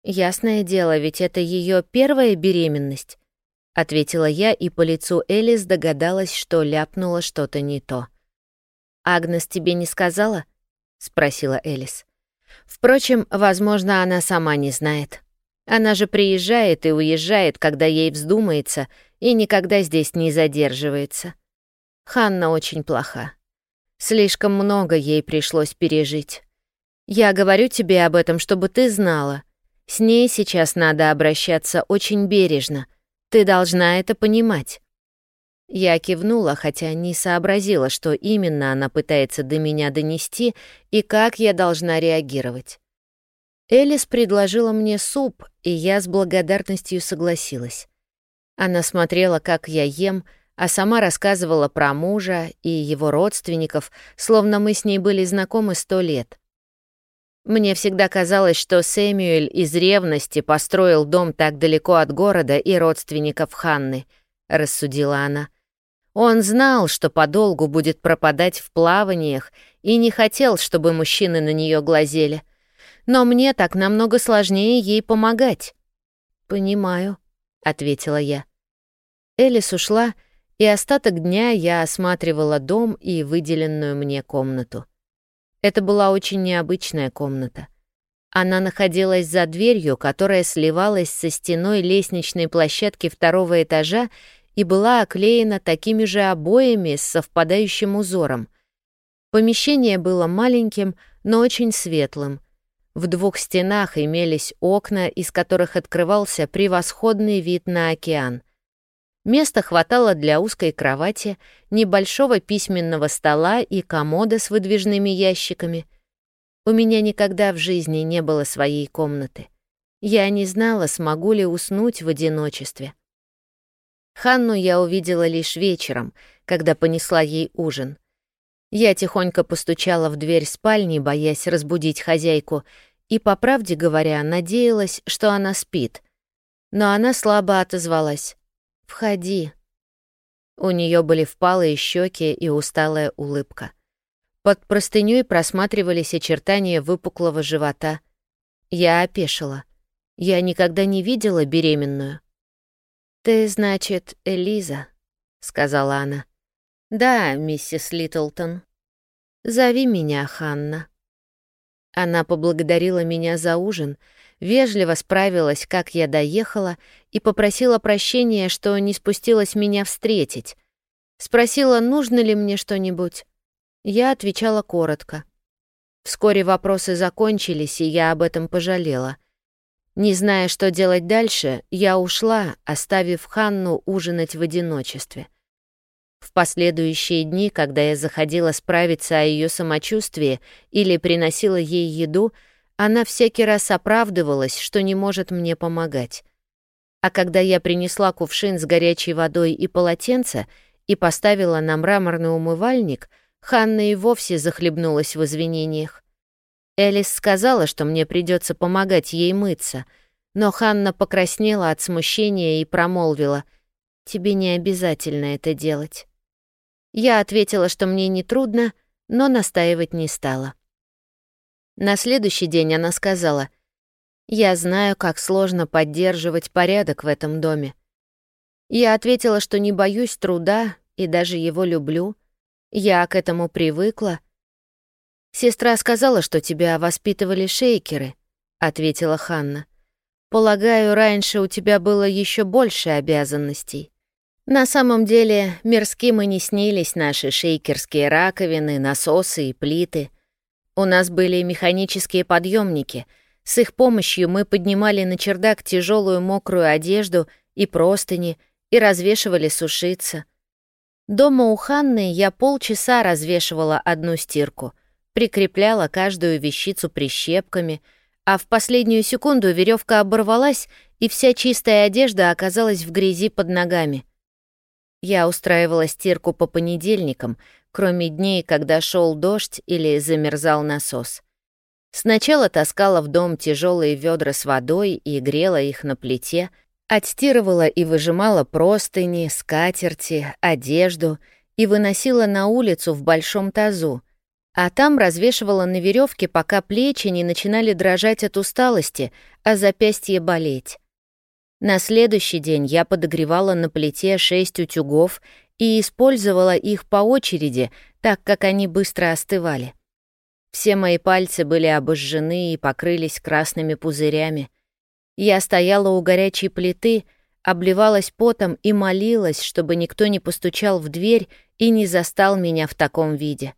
«Ясное дело, ведь это ее первая беременность», — ответила я, и по лицу Элис догадалась, что ляпнула что-то не то. «Агнес тебе не сказала?» — спросила Элис. «Впрочем, возможно, она сама не знает». Она же приезжает и уезжает, когда ей вздумается, и никогда здесь не задерживается. Ханна очень плоха. Слишком много ей пришлось пережить. Я говорю тебе об этом, чтобы ты знала. С ней сейчас надо обращаться очень бережно. Ты должна это понимать. Я кивнула, хотя не сообразила, что именно она пытается до меня донести и как я должна реагировать. Элис предложила мне суп, и я с благодарностью согласилась. Она смотрела, как я ем, а сама рассказывала про мужа и его родственников, словно мы с ней были знакомы сто лет. Мне всегда казалось, что Сэмюэль из ревности построил дом так далеко от города и родственников Ханны, рассудила она. Он знал, что подолгу будет пропадать в плаваниях, и не хотел, чтобы мужчины на нее глазели но мне так намного сложнее ей помогать». «Понимаю», — ответила я. Элис ушла, и остаток дня я осматривала дом и выделенную мне комнату. Это была очень необычная комната. Она находилась за дверью, которая сливалась со стеной лестничной площадки второго этажа и была оклеена такими же обоями с совпадающим узором. Помещение было маленьким, но очень светлым — в двух стенах имелись окна, из которых открывался превосходный вид на океан. Места хватало для узкой кровати, небольшого письменного стола и комода с выдвижными ящиками. У меня никогда в жизни не было своей комнаты. Я не знала, смогу ли уснуть в одиночестве. Ханну я увидела лишь вечером, когда понесла ей ужин — я тихонько постучала в дверь спальни, боясь разбудить хозяйку, и, по правде говоря, надеялась, что она спит. Но она слабо отозвалась. «Входи». У нее были впалые щеки и усталая улыбка. Под простыней просматривались очертания выпуклого живота. Я опешила. Я никогда не видела беременную. «Ты, значит, Элиза», — сказала она. «Да, миссис Литлтон. Зови меня Ханна». Она поблагодарила меня за ужин, вежливо справилась, как я доехала, и попросила прощения, что не спустилась меня встретить. Спросила, нужно ли мне что-нибудь. Я отвечала коротко. Вскоре вопросы закончились, и я об этом пожалела. Не зная, что делать дальше, я ушла, оставив Ханну ужинать в одиночестве. В последующие дни, когда я заходила справиться о ее самочувствии или приносила ей еду, она всякий раз оправдывалась, что не может мне помогать. А когда я принесла кувшин с горячей водой и полотенце и поставила на мраморный умывальник, Ханна и вовсе захлебнулась в извинениях. Элис сказала, что мне придется помогать ей мыться, но Ханна покраснела от смущения и промолвила, «Тебе не обязательно это делать». Я ответила, что мне не трудно, но настаивать не стала. На следующий день она сказала, «Я знаю, как сложно поддерживать порядок в этом доме». Я ответила, что не боюсь труда и даже его люблю. Я к этому привыкла. «Сестра сказала, что тебя воспитывали шейкеры», — ответила Ханна. «Полагаю, раньше у тебя было еще больше обязанностей». На самом деле, мирским и не снились наши шейкерские раковины, насосы и плиты. У нас были механические подъемники. С их помощью мы поднимали на чердак тяжелую мокрую одежду и простыни и развешивали сушиться. Дома у Ханны я полчаса развешивала одну стирку, прикрепляла каждую вещицу прищепками, а в последнюю секунду веревка оборвалась, и вся чистая одежда оказалась в грязи под ногами. Я устраивала стирку по понедельникам, кроме дней, когда шел дождь или замерзал насос. Сначала таскала в дом тяжелые ведра с водой и грела их на плите, Отстирывала и выжимала простыни, скатерти, одежду и выносила на улицу в большом тазу, а там развешивала на веревке, пока плечи не начинали дрожать от усталости, а запястье болеть. На следующий день я подогревала на плите шесть утюгов и использовала их по очереди, так как они быстро остывали. Все мои пальцы были обожжены и покрылись красными пузырями — я стояла у горячей плиты, обливалась потом и молилась, чтобы никто не постучал в дверь и не застал меня в таком виде.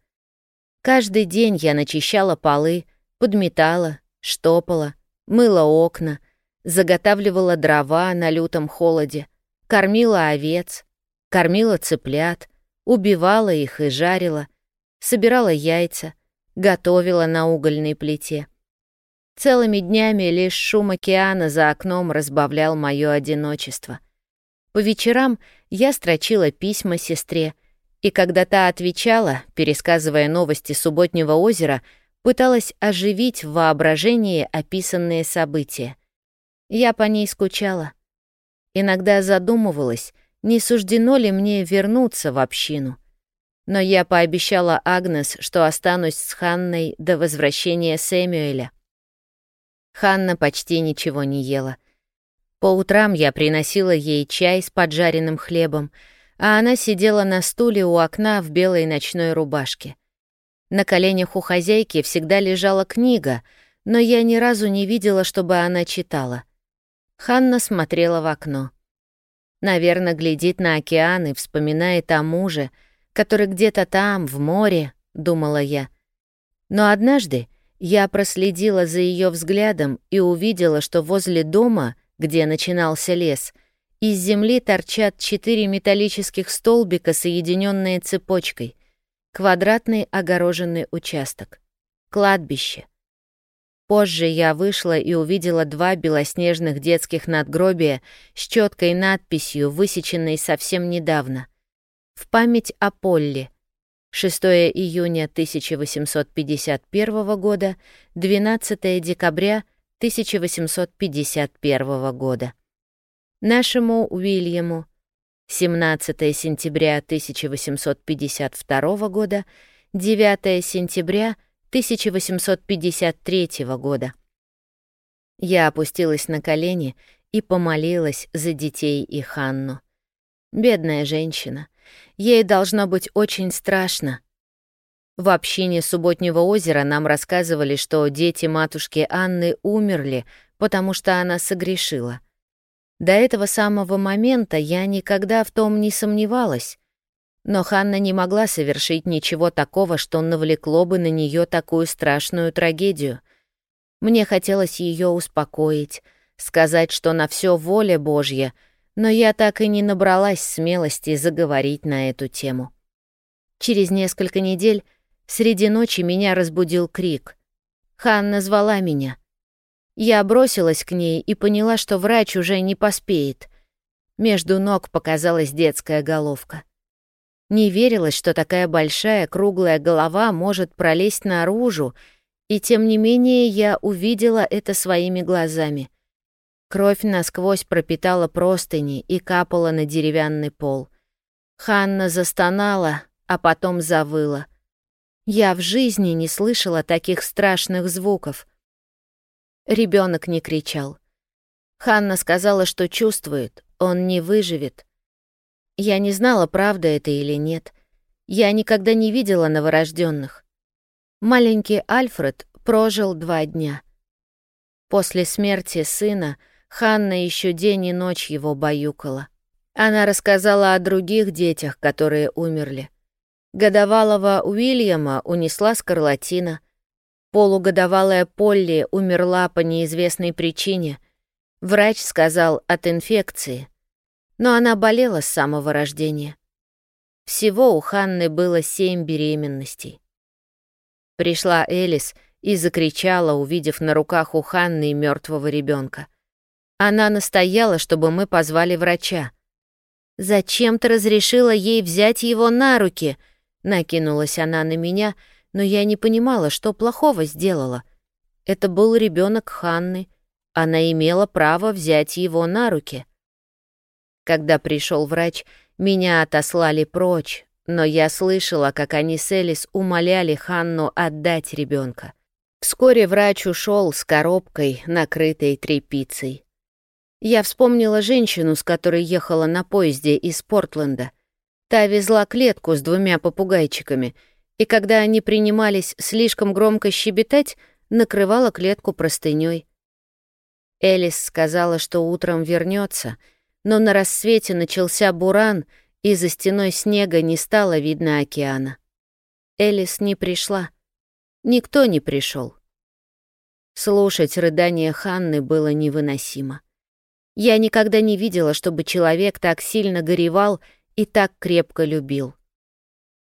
Каждый день я начищала полы, подметала, штопала, мыла окна, заготавливала дрова на лютом холоде, кормила овец, кормила цыплят, убивала их и жарила, собирала яйца, готовила на угольной плите. Целыми днями лишь шум океана за окном разбавлял мое одиночество. По вечерам я строчила письма сестре, и когда та отвечала, пересказывая новости субботнего озера, пыталась оживить в воображении описанные события. Я по ней скучала. Иногда задумывалась, не суждено ли мне вернуться в общину. Но я пообещала Агнес, что останусь с Ханной до возвращения Сэмюэля. Ханна почти ничего не ела. По утрам я приносила ей чай с поджаренным хлебом, а она сидела на стуле у окна в белой ночной рубашке. На коленях у хозяйки всегда лежала книга, но я ни разу не видела, чтобы она читала. Ханна смотрела в окно. Наверное, глядит на океан и вспоминает о муже, который где-то там, в море, думала я. Но однажды я проследила за ее взглядом и увидела, что возле дома, где начинался лес, из земли торчат четыре металлических столбика, соединенные цепочкой. Квадратный огороженный участок. Кладбище. Позже я вышла и увидела два белоснежных детских надгробия с четкой надписью, высеченной совсем недавно. В память о Полли, 6 июня 1851 года, 12 декабря 1851 года. Нашему Уильяму 17 сентября 1852 года, 9 сентября 1853 года. Я опустилась на колени и помолилась за детей и Ханну. Бедная женщина. Ей должно быть очень страшно. В общине Субботнего озера нам рассказывали, что дети матушки Анны умерли, потому что она согрешила. До этого самого момента я никогда в том не сомневалась. Но Ханна не могла совершить ничего такого, что навлекло бы на нее такую страшную трагедию. Мне хотелось ее успокоить, сказать, что на все воля Божья, но я так и не набралась смелости заговорить на эту тему. Через несколько недель среди ночи меня разбудил крик. Ханна звала меня. Я бросилась к ней и поняла, что врач уже не поспеет. Между ног показалась детская головка. Не верилось, что такая большая круглая голова может пролезть наружу, и тем не менее я увидела это своими глазами. Кровь насквозь пропитала простыни и капала на деревянный пол. Ханна застонала, а потом завыла. Я в жизни не слышала таких страшных звуков. Ребенок не кричал. Ханна сказала, что чувствует, он не выживет. Я не знала, правда это или нет. Я никогда не видела новорожденных. Маленький Альфред прожил два дня. После смерти сына Ханна еще день и ночь его баюкала. Она рассказала о других детях, которые умерли. Годовалого Уильяма унесла скарлатина. Полугодовалая Полли умерла по неизвестной причине. Врач сказал от инфекции но она болела с самого рождения. Всего у Ханны было семь беременностей. Пришла Элис и закричала, увидев на руках у Ханны мертвого ребенка. Она настояла, чтобы мы позвали врача. «Зачем ты разрешила ей взять его на руки?» Накинулась она на меня, но я не понимала, что плохого сделала. Это был ребенок Ханны. Она имела право взять его на руки. Когда пришел врач, меня отослали прочь, но я слышала, как они с Элис умоляли Ханну отдать ребенка. Вскоре врач ушел с коробкой, накрытой тряпицей. Я вспомнила женщину, с которой ехала на поезде из Портленда. Та везла клетку с двумя попугайчиками, и когда они принимались слишком громко щебетать, накрывала клетку простыней. Элис сказала, что утром вернется — но на рассвете начался буран, и за стеной снега не стало видно океана. Элис не пришла. Никто не пришел. Слушать рыдания Ханны было невыносимо. Я никогда не видела, чтобы человек так сильно горевал и так крепко любил.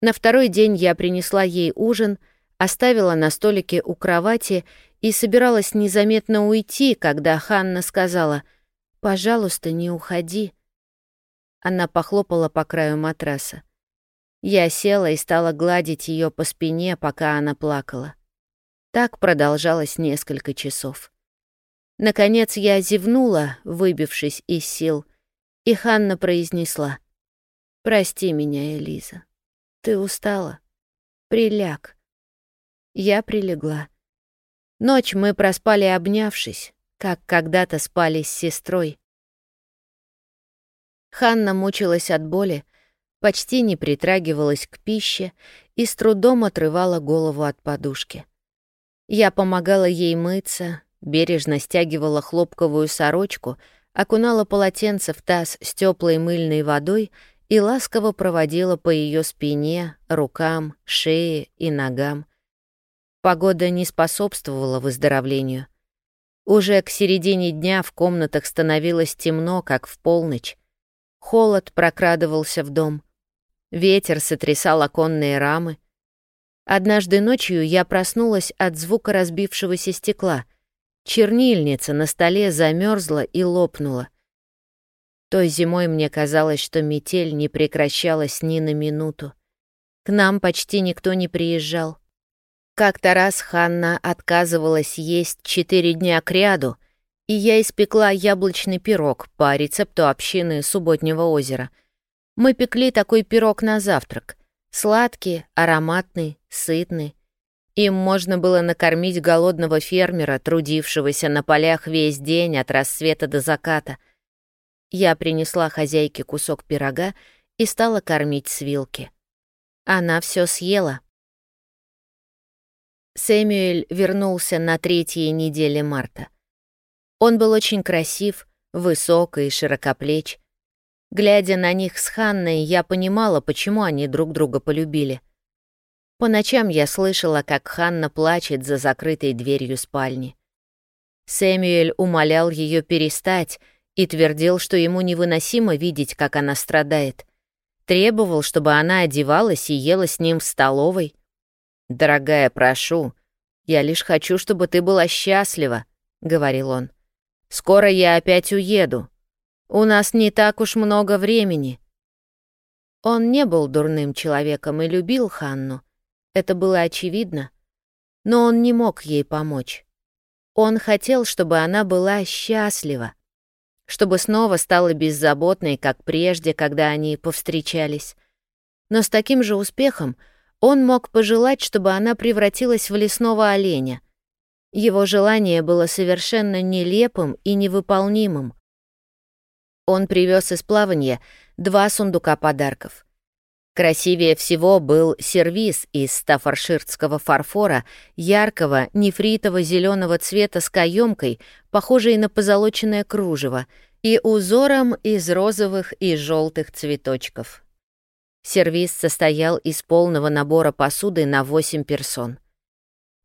На второй день я принесла ей ужин, оставила на столике у кровати и собиралась незаметно уйти, когда Ханна сказала — «Пожалуйста, не уходи». Она похлопала по краю матраса. Я села и стала гладить ее по спине, пока она плакала. Так продолжалось несколько часов. Наконец я зевнула, выбившись из сил, и Ханна произнесла. «Прости меня, Элиза. Ты устала. Приляг». Я прилегла. Ночь мы проспали, обнявшись как когда-то спали с сестрой. Ханна мучилась от боли, почти не притрагивалась к пище и с трудом отрывала голову от подушки. Я помогала ей мыться, бережно стягивала хлопковую сорочку, окунала полотенце в таз с теплой мыльной водой и ласково проводила по ее спине, рукам, шее и ногам. Погода не способствовала выздоровлению. Уже к середине дня в комнатах становилось темно, как в полночь. Холод прокрадывался в дом. Ветер сотрясал оконные рамы. Однажды ночью я проснулась от звука разбившегося стекла. Чернильница на столе замерзла и лопнула. Той зимой мне казалось, что метель не прекращалась ни на минуту. К нам почти никто не приезжал. Как-то раз Ханна отказывалась есть четыре дня кряду, и я испекла яблочный пирог по рецепту общины Субботнего озера. Мы пекли такой пирог на завтрак. Сладкий, ароматный, сытный. Им можно было накормить голодного фермера, трудившегося на полях весь день от рассвета до заката. Я принесла хозяйке кусок пирога и стала кормить с вилки. Она все съела, Сэмюэль вернулся на третьей неделе марта. Он был очень красив, высок и широкоплеч. Глядя на них с Ханной, я понимала, почему они друг друга полюбили. По ночам я слышала, как Ханна плачет за закрытой дверью спальни. Сэмюэль умолял ее перестать и твердил, что ему невыносимо видеть, как она страдает. Требовал, чтобы она одевалась и ела с ним в столовой. «Дорогая, прошу, я лишь хочу, чтобы ты была счастлива», — говорил он. «Скоро я опять уеду. У нас не так уж много времени». Он не был дурным человеком и любил Ханну. Это было очевидно. Но он не мог ей помочь. Он хотел, чтобы она была счастлива, чтобы снова стала беззаботной, как прежде, когда они повстречались. Но с таким же успехом он мог пожелать, чтобы она превратилась в лесного оленя. Его желание было совершенно нелепым и невыполнимым. Он привез из плавания два сундука подарков. Красивее всего был сервиз из стаффорширского фарфора яркого нефритово-зеленого цвета с каемкой, похожей на позолоченное кружево, и узором из розовых и желтых цветочков. Сервиз состоял из полного набора посуды на 8 персон.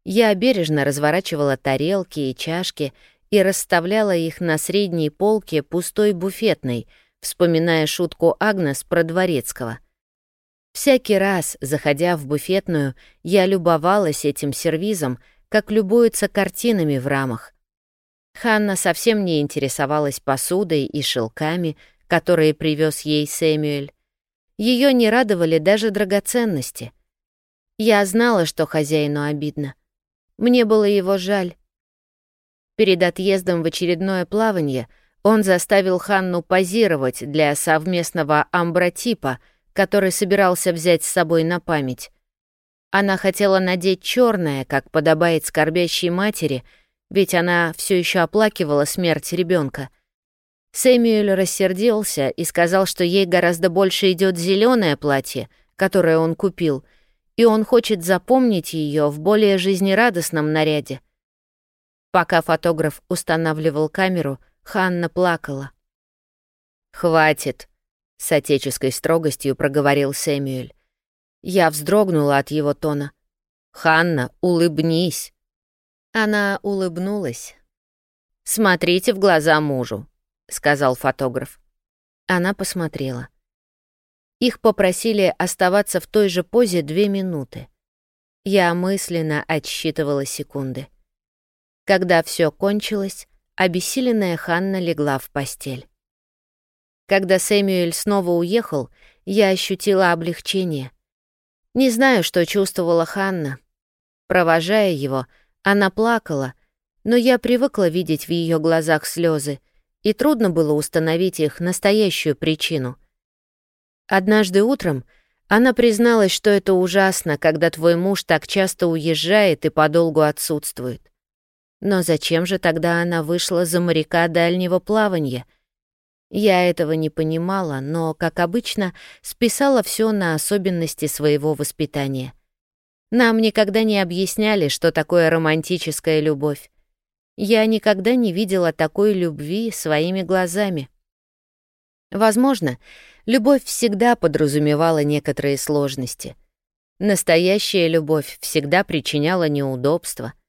Я бережно разворачивала тарелки и чашки и расставляла их на средней полке пустой буфетной, вспоминая шутку Агнес про Дворецкого — Всякий раз, заходя в буфетную, я любовалась этим сервизом, как любуются картинами в рамах. Ханна совсем не интересовалась посудой и шелками, которые привез ей Сэмюэль. Ее не радовали даже драгоценности. Я знала, что хозяину обидно. Мне было его жаль. Перед отъездом в очередное плавание он заставил Ханну позировать для совместного амбротипа — который собирался взять с собой на память. Она хотела надеть черное, как подобает скорбящей матери, ведь она все еще оплакивала смерть ребенка. Сэмюэль рассердился и сказал, что ей гораздо больше идет зеленое платье, которое он купил, и он хочет запомнить ее в более жизнерадостном наряде. Пока фотограф устанавливал камеру, Ханна плакала. «Хватит», с отеческой строгостью проговорил Сэмюэль. Я вздрогнула от его тона. «Ханна, улыбнись!» Она улыбнулась. «Смотрите в глаза мужу», — сказал фотограф. Она посмотрела. Их попросили оставаться в той же позе две минуты. Я мысленно отсчитывала секунды. Когда все кончилось, обессиленная Ханна легла в постель. Когда Сэмюэль снова уехал, я ощутила облегчение. Не знаю, что чувствовала Ханна. Провожая его, она плакала, но я привыкла видеть в ее глазах слезы, и трудно было установить их настоящую причину. Однажды утром она призналась, что это ужасно, когда твой муж так часто уезжает и подолгу отсутствует. Но зачем же тогда она вышла за моряка дальнего плавания — я этого не понимала, но, как обычно, списала все на особенности своего воспитания. Нам никогда не объясняли, что такое романтическая любовь. Я никогда не видела такой любви своими глазами. Возможно, любовь всегда подразумевала некоторые сложности. Настоящая любовь всегда причиняла неудобства —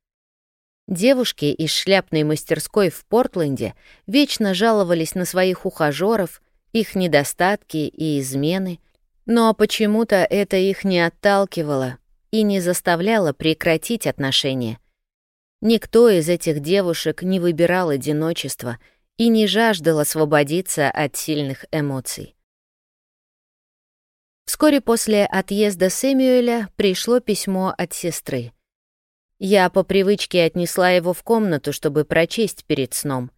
Девушки из шляпной мастерской в Портленде вечно жаловались на своих ухажеров, их недостатки и измены, но почему-то это их не отталкивало и не заставляло прекратить отношения. Никто из этих девушек не выбирал одиночество и не жаждал освободиться от сильных эмоций. Вскоре после отъезда Сэмюэля пришло письмо от сестры — я по привычке отнесла его в комнату, чтобы прочесть перед сном.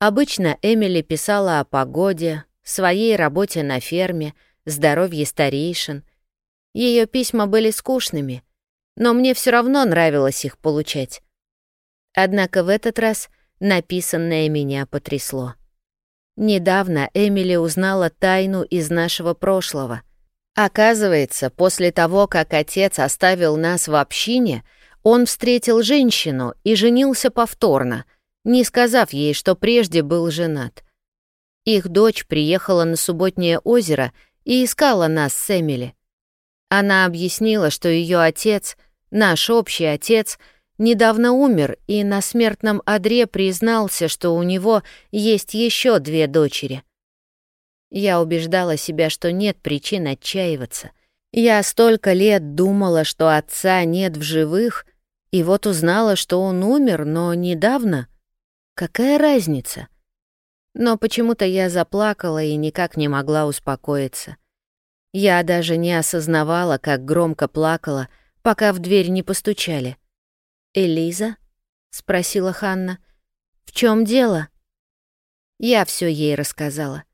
Обычно Эмили писала о погоде, своей работе на ферме, здоровье старейшин. Ее письма были скучными, но мне все равно нравилось их получать. Однако в этот раз написанное меня потрясло. Недавно Эмили узнала тайну из нашего прошлого. Оказывается, после того, как отец оставил нас в общине — он встретил женщину и женился повторно, не сказав ей, что прежде был женат. Их дочь приехала на субботнее озеро и искала нас с Эмили. Она объяснила, что ее отец, наш общий отец, недавно умер и на смертном одре признался, что у него есть еще две дочери. Я убеждала себя, что нет причин отчаиваться. Я столько лет думала, что отца нет в живых, и вот узнала, что он умер, но недавно. Какая разница? Но почему-то я заплакала и никак не могла успокоиться. Я даже не осознавала, как громко плакала, пока в дверь не постучали. «Элиза?» — спросила Ханна. «В чем дело?» Я все ей рассказала.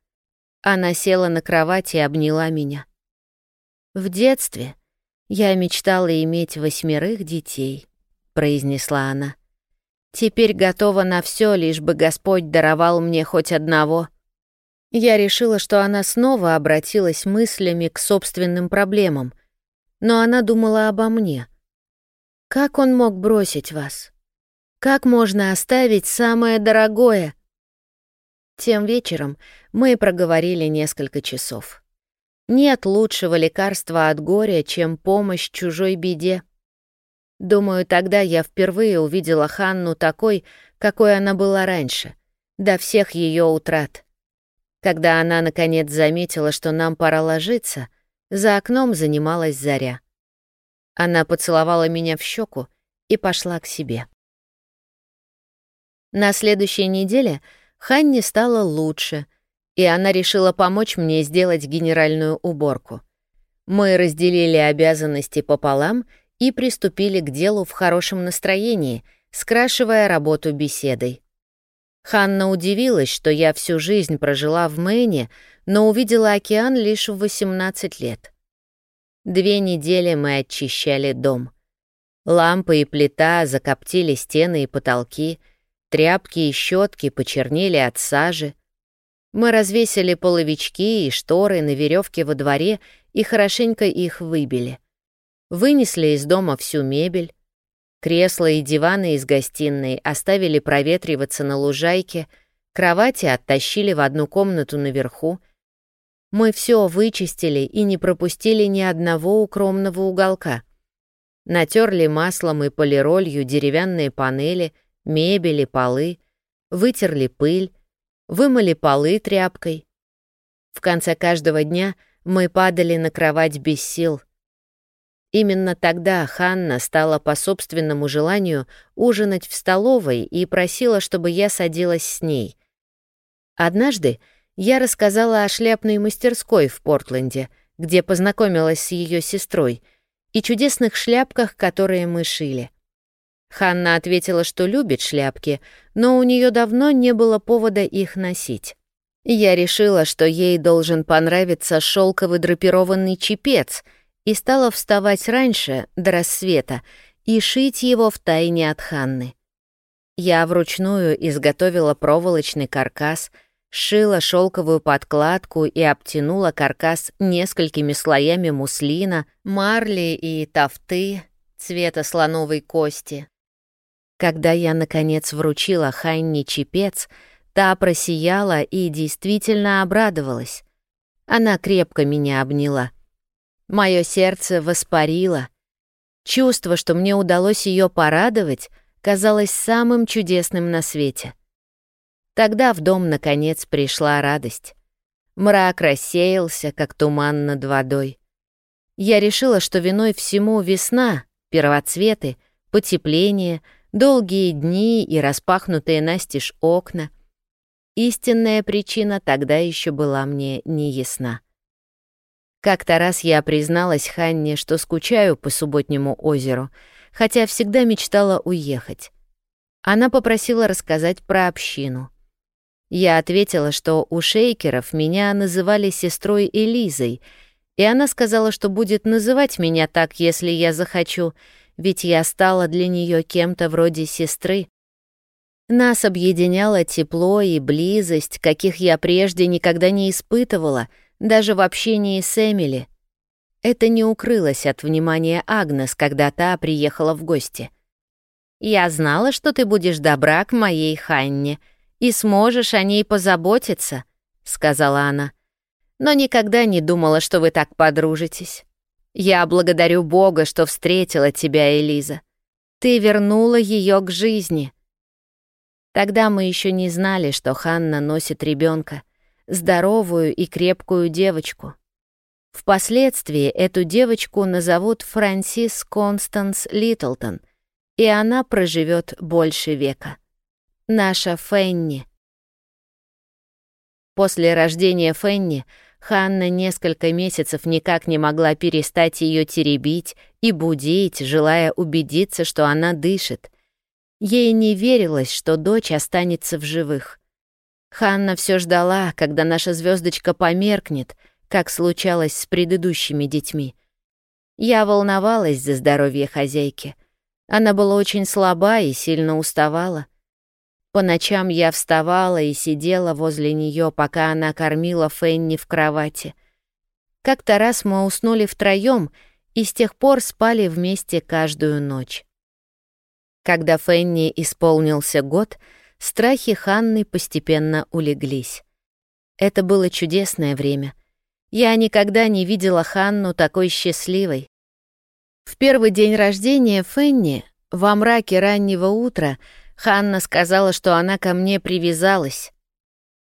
Она села на кровать и обняла меня. «В детстве я мечтала иметь восьмерых детей», — произнесла она. «Теперь готова на все, лишь бы Господь даровал мне хоть одного». Я решила, что она снова обратилась мыслями к собственным проблемам, но она думала обо мне. Как он мог бросить вас? Как можно оставить самое дорогое? Тем вечером мы проговорили несколько часов. Нет лучшего лекарства от горя, чем помощь чужой беде. Думаю, тогда я впервые увидела Ханну такой, какой она была раньше, до всех ее утрат. Когда она, наконец, заметила, что нам пора ложиться, за окном занималась заря. Она поцеловала меня в щеку и пошла к себе. На следующей неделе Ханне стало лучше, и она решила помочь мне сделать генеральную уборку. Мы разделили обязанности пополам и приступили к делу в хорошем настроении, скрашивая работу беседой. Ханна удивилась, что я всю жизнь прожила в Мэне, но увидела океан лишь в 18 лет. Две недели мы очищали дом. Лампы и плита закоптили стены и потолки, тряпки и щетки почернели от сажи, мы развесили половички и шторы на веревке во дворе и хорошенько их выбили. Вынесли из дома всю мебель. Кресла и диваны из гостиной оставили проветриваться на лужайке, кровати оттащили в одну комнату наверху. Мы все вычистили и не пропустили ни одного укромного уголка. Натерли маслом и полиролью деревянные панели, мебели, полы, вытерли пыль, вымыли полы тряпкой. В конце каждого дня мы падали на кровать без сил. Именно тогда Ханна стала по собственному желанию ужинать в столовой и просила, чтобы я садилась с ней. Однажды я рассказала о шляпной мастерской в Портленде, где познакомилась с ее сестрой, и чудесных шляпках, которые мы шили. Ханна ответила, что любит шляпки, но у нее давно не было повода их носить. Я решила, что ей должен понравиться шелковый драпированный чепец, и стала вставать раньше, до рассвета, и шить его в тайне от Ханны. Я вручную изготовила проволочный каркас, шила шелковую подкладку и обтянула каркас несколькими слоями муслина, марли и тафты цвета слоновой кости. Когда я, наконец, вручила Хайне чепец, та просияла и действительно обрадовалась. Она крепко меня обняла. Мое сердце воспарило. Чувство, что мне удалось ее порадовать, казалось самым чудесным на свете. Тогда в дом, наконец, пришла радость. Мрак рассеялся, как туман над водой. Я решила, что виной всему весна, первоцветы, потепление — долгие дни и распахнутые настежь окна. Истинная причина тогда еще была мне неясна. Как-то раз я призналась Ханне, что скучаю по субботнему озеру, хотя всегда мечтала уехать. Она попросила рассказать про общину. Я ответила, что у шейкеров меня называли сестрой Элизой, и она сказала, что будет называть меня так, если я захочу — ведь я стала для нее кем-то вроде сестры. Нас объединяло тепло и близость, каких я прежде никогда не испытывала, даже в общении с Эмили. Это не укрылось от внимания Агнес, когда та приехала в гости. «Я знала, что ты будешь добра к моей Ханне и сможешь о ней позаботиться», — сказала она. «Но никогда не думала, что вы так подружитесь». Я благодарю Бога, что встретила тебя, Элиза. Ты вернула ее к жизни. Тогда мы еще не знали, что Ханна носит ребенка, здоровую и крепкую девочку. Впоследствии эту девочку назовут Франсис Констанс Литлтон, и она проживет больше века. Наша Фенни. После рождения Фенни Ханна несколько месяцев никак не могла перестать ее теребить и будить, желая убедиться, что она дышит. Ей не верилось, что дочь останется в живых. Ханна все ждала, когда наша звездочка померкнет, как случалось с предыдущими детьми. Я волновалась за здоровье хозяйки. Она была очень слаба и сильно уставала. По ночам я вставала и сидела возле нее, пока она кормила Фенни в кровати. Как-то раз мы уснули втроем и с тех пор спали вместе каждую ночь. Когда Фенни исполнился год, страхи Ханны постепенно улеглись. Это было чудесное время. Я никогда не видела Ханну такой счастливой. В первый день рождения Фенни, во мраке раннего утра, Ханна сказала, что она ко мне привязалась.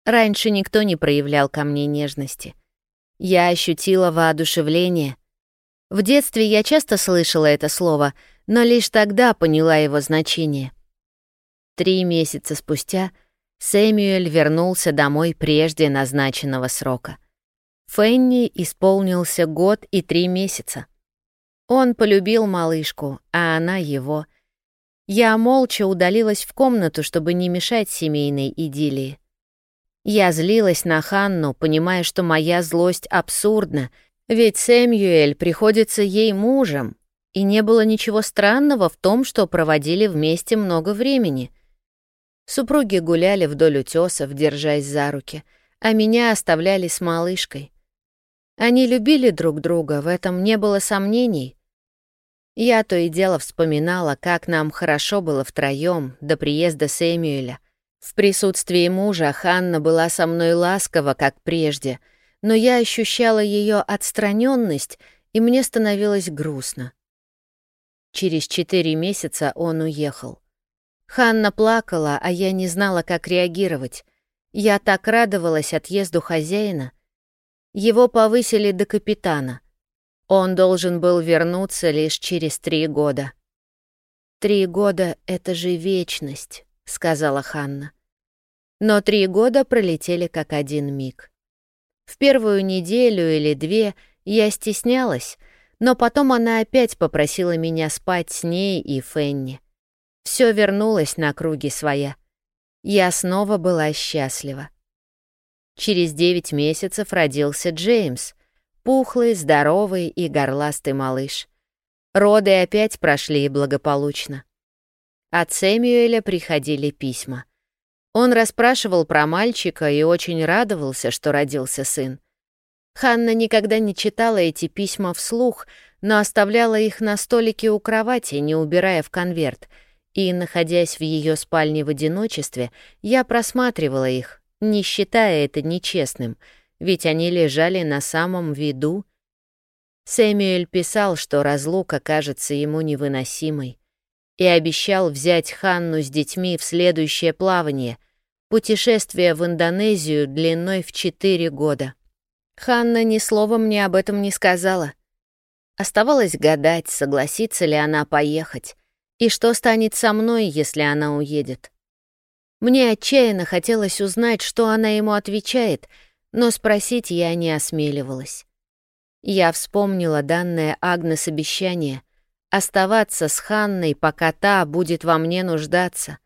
Раньше никто не проявлял ко мне нежности. Я ощутила воодушевление. В детстве я часто слышала это слово — но лишь тогда поняла его значение. Три месяца спустя Сэмюэль вернулся домой прежде назначенного срока. Фенни исполнился год и три месяца. Он полюбил малышку, а она его. Я молча удалилась в комнату, чтобы не мешать семейной идиллии. Я злилась на Ханну, понимая, что моя злость абсурдна, ведь Сэмюэль приходится ей мужем, и не было ничего странного в том, что проводили вместе много времени. Супруги гуляли вдоль утесов, держась за руки, а меня оставляли с малышкой. Они любили друг друга, в этом не было сомнений. Я то и дело вспоминала, как нам хорошо было втроем до приезда Сэмюэля. В присутствии мужа Ханна была со мной ласкова, как прежде, но я ощущала ее отстраненность, и мне становилось грустно. Через четыре месяца он уехал. Ханна плакала, а я не знала, как реагировать. Я так радовалась отъезду хозяина. Его повысили до капитана. Он должен был вернуться лишь через три года. «Три года — это же вечность», — сказала Ханна. Но три года пролетели как один миг. В первую неделю или две я стеснялась — но потом она опять попросила меня спать с ней и Фенни. Все вернулось на круги своя. Я снова была счастлива. Через девять месяцев родился Джеймс, пухлый, здоровый и горластый малыш. Роды опять прошли благополучно. От Сэмюэля приходили письма. Он расспрашивал про мальчика и очень радовался, что родился сын. Ханна никогда не читала эти письма вслух, но оставляла их на столике у кровати, не убирая в конверт, и, находясь в ее спальне в одиночестве, я просматривала их, не считая это нечестным, ведь они лежали на самом виду. Сэмюэль писал, что разлука кажется ему невыносимой, и обещал взять Ханну с детьми в следующее плавание, путешествие в Индонезию длиной в четыре года. Ханна ни слова мне об этом не сказала. Оставалось гадать, согласится ли она поехать, и что станет со мной, если она уедет. Мне отчаянно хотелось узнать, что она ему отвечает, но спросить я не осмеливалась. Я вспомнила данное Агнес обещание — оставаться с Ханной, пока та будет во мне нуждаться.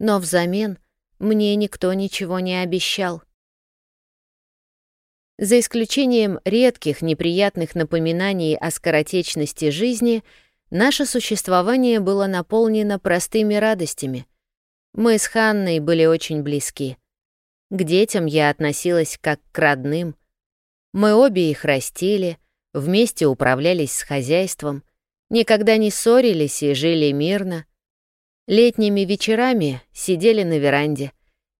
Но взамен мне никто ничего не обещал. За исключением редких неприятных напоминаний о скоротечности жизни, наше существование было наполнено простыми радостями. Мы с Ханной были очень близки. К детям я относилась как к родным. Мы обе их растили, вместе управлялись с хозяйством, никогда не ссорились и жили мирно. Летними вечерами сидели на веранде.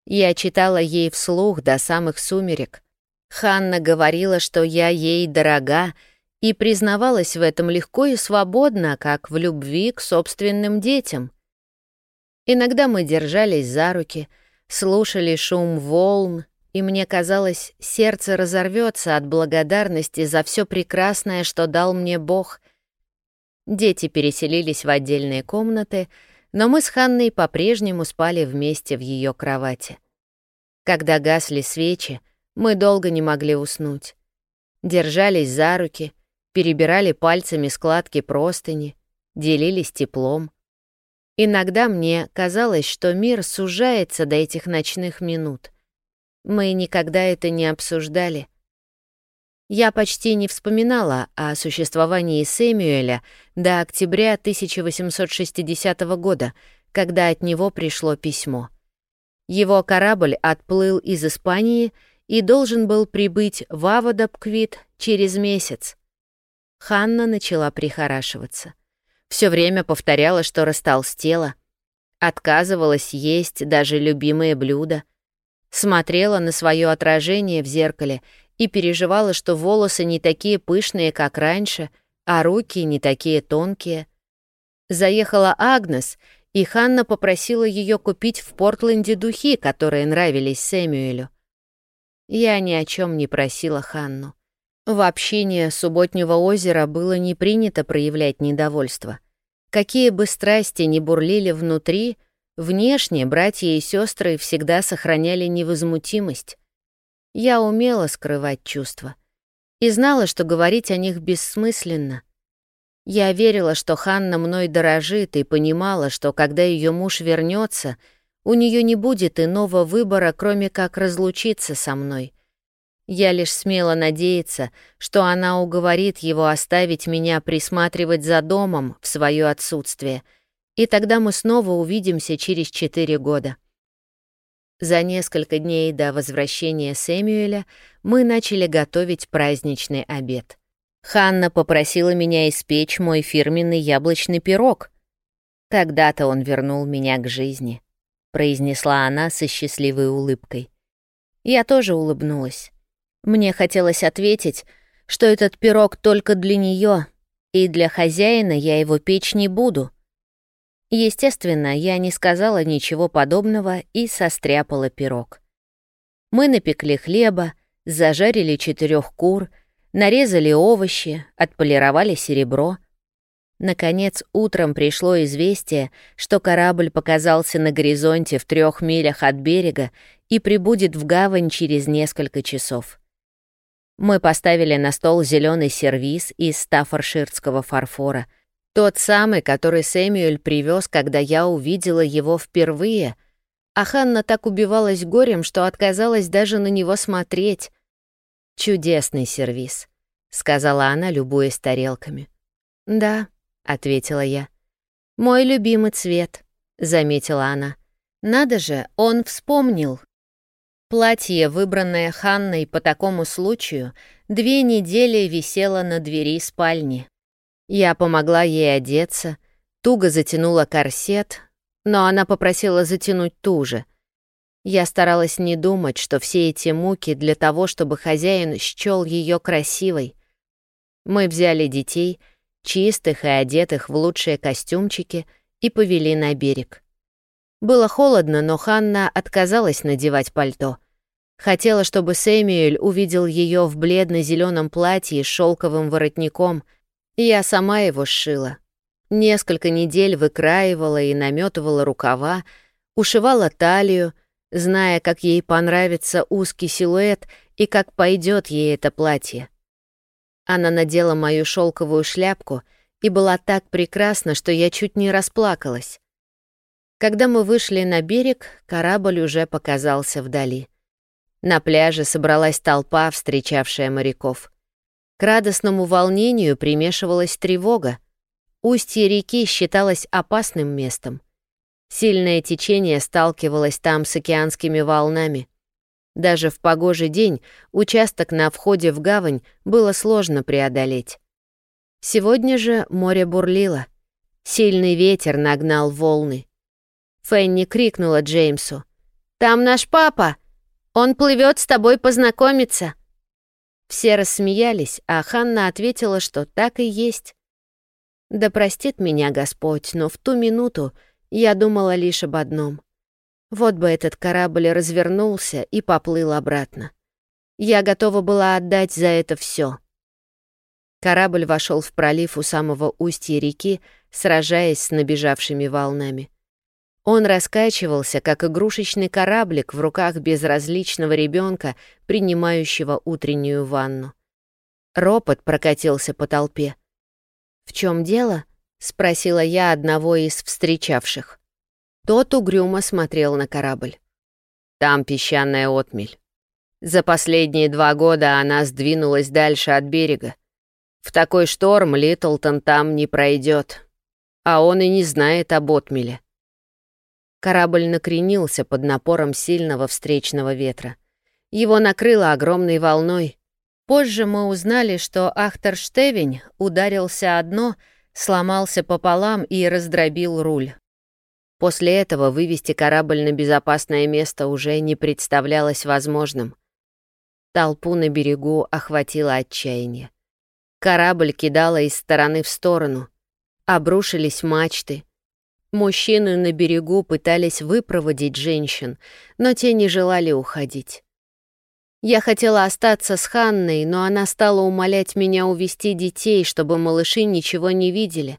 Я читала ей вслух до самых сумерек — Ханна говорила, что я ей дорога, и признавалась в этом легко и свободно, как в любви к собственным детям. Иногда мы держались за руки, слушали шум волн, и мне казалось, сердце разорвется от благодарности за все прекрасное, что дал мне Бог. Дети переселились в отдельные комнаты, но мы с Ханной по-прежнему спали вместе в ее кровати. Когда гасли свечи, мы долго не могли уснуть. Держались за руки, перебирали пальцами складки простыни, делились теплом. Иногда мне казалось, что мир сужается до этих ночных минут. Мы никогда это не обсуждали. Я почти не вспоминала о существовании Сэмюэля до октября 1860 года, когда от него пришло письмо. Его корабль отплыл из Испании и должен был прибыть в Аводабквит через месяц. Ханна начала прихорашиваться. Все время повторяла, что растолстела. Отказывалась есть даже любимые блюда. Смотрела на свое отражение в зеркале и переживала, что волосы не такие пышные, как раньше, а руки не такие тонкие. Заехала Агнес, и Ханна попросила ее купить в Портленде духи, которые нравились Сэмюэлю. Я ни о чем не просила Ханну. В общине субботнего озера было не принято проявлять недовольство. Какие бы страсти ни бурлили внутри, внешне братья и сестры всегда сохраняли невозмутимость. Я умела скрывать чувства и знала, что говорить о них бессмысленно. Я верила, что Ханна мной дорожит и понимала, что когда ее муж вернется, у нее не будет иного выбора, кроме как разлучиться со мной. Я лишь смела надеяться, что она уговорит его оставить меня присматривать за домом в свое отсутствие, и тогда мы снова увидимся через четыре года. За несколько дней до возвращения Сэмюэля мы начали готовить праздничный обед. Ханна попросила меня испечь мой фирменный яблочный пирог. Тогда-то он вернул меня к жизни, произнесла она со счастливой улыбкой. Я тоже улыбнулась. Мне хотелось ответить, что этот пирог только для нее, и для хозяина я его печь не буду. Естественно, я не сказала ничего подобного и состряпала пирог. Мы напекли хлеба, зажарили четырех кур, нарезали овощи, отполировали серебро. Наконец, утром пришло известие, что корабль показался на горизонте в трех милях от берега и прибудет в гавань через несколько часов. Мы поставили на стол зеленый сервиз из стаффорширского фарфора, тот самый, который Сэмюэль привез, когда я увидела его впервые, а Ханна так убивалась горем, что отказалась даже на него смотреть. «Чудесный сервиз», — сказала она, любуясь тарелками. «Да», — ответила я. «Мой любимый цвет», — заметила она. «Надо же, он вспомнил, Платье, выбранное Ханной по такому случаю, две недели висело на двери спальни. Я помогла ей одеться, туго затянула корсет, но она попросила затянуть туже. Я старалась не думать, что все эти муки для того, чтобы хозяин счел ее красивой. Мы взяли детей, чистых и одетых в лучшие костюмчики, и повели на берег. Было холодно, но Ханна отказалась надевать пальто. Хотела, чтобы Сэмюэль увидел ее в бледно-зеленом платье с шелковым воротником. Я сама его сшила. Несколько недель выкраивала и наметывала рукава, ушивала талию, зная, как ей понравится узкий силуэт и как пойдет ей это платье. Она надела мою шелковую шляпку и была так прекрасна, что я чуть не расплакалась. Когда мы вышли на берег, корабль уже показался вдали. На пляже собралась толпа, встречавшая моряков. К радостному волнению примешивалась тревога. Устье реки считалось опасным местом. Сильное течение сталкивалось там с океанскими волнами. Даже в погожий день участок на входе в гавань было сложно преодолеть. Сегодня же море бурлило. Сильный ветер нагнал волны. Фенни крикнула Джеймсу. «Там наш папа! Он плывет с тобой познакомиться!» Все рассмеялись, а Ханна ответила, что так и есть. Да простит меня Господь, но в ту минуту я думала лишь об одном. Вот бы этот корабль развернулся и поплыл обратно. Я готова была отдать за это все. Корабль вошел в пролив у самого устья реки, сражаясь с набежавшими волнами. Он раскачивался, как игрушечный кораблик в руках безразличного ребенка, принимающего утреннюю ванну. Ропот прокатился по толпе. «В чем дело?» — спросила я одного из встречавших. Тот угрюмо смотрел на корабль. «Там песчаная отмель. За последние два года она сдвинулась дальше от берега. В такой шторм Литлтон там не пройдет, а он и не знает об отмеле. Корабль накренился под напором сильного встречного ветра. Его накрыло огромной волной. Позже мы узнали, что Ахтерштевень ударился о дно, сломался пополам и раздробил руль. После этого вывести корабль на безопасное место уже не представлялось возможным. Толпу на берегу охватило отчаяние. Корабль кидало из стороны в сторону. Обрушились мачты, Мужчины на берегу пытались выпроводить женщин, но те не желали уходить. Я хотела остаться с Ханной, но она стала умолять меня увести детей, чтобы малыши ничего не видели.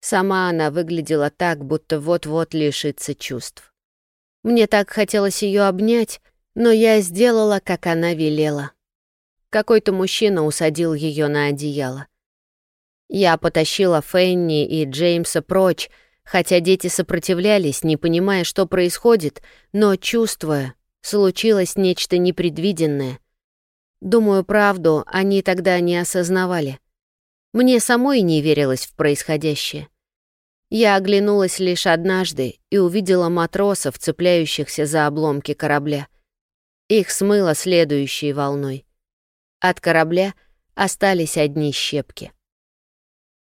Сама она выглядела так, будто вот-вот лишится чувств. Мне так хотелось ее обнять, но я сделала, как она велела. Какой-то мужчина усадил ее на одеяло. Я потащила Фенни и Джеймса прочь, Хотя дети сопротивлялись, не понимая, что происходит, но чувствуя, случилось нечто непредвиденное. Думаю, правду они тогда не осознавали. Мне самой не верилось в происходящее. Я оглянулась лишь однажды и увидела матросов, цепляющихся за обломки корабля. Их смыло следующей волной. От корабля остались одни щепки.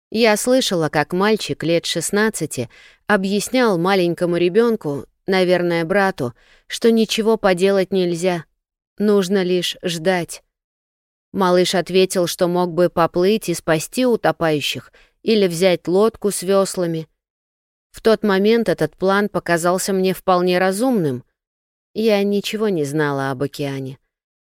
Я слышала, как мальчик лет 16 объяснял маленькому ребенку, наверное, брату, что ничего поделать нельзя, нужно лишь ждать. Малыш ответил, что мог бы поплыть и спасти утопающих или взять лодку с веслами. В тот момент этот план показался мне вполне разумным. Я ничего не знала об океане.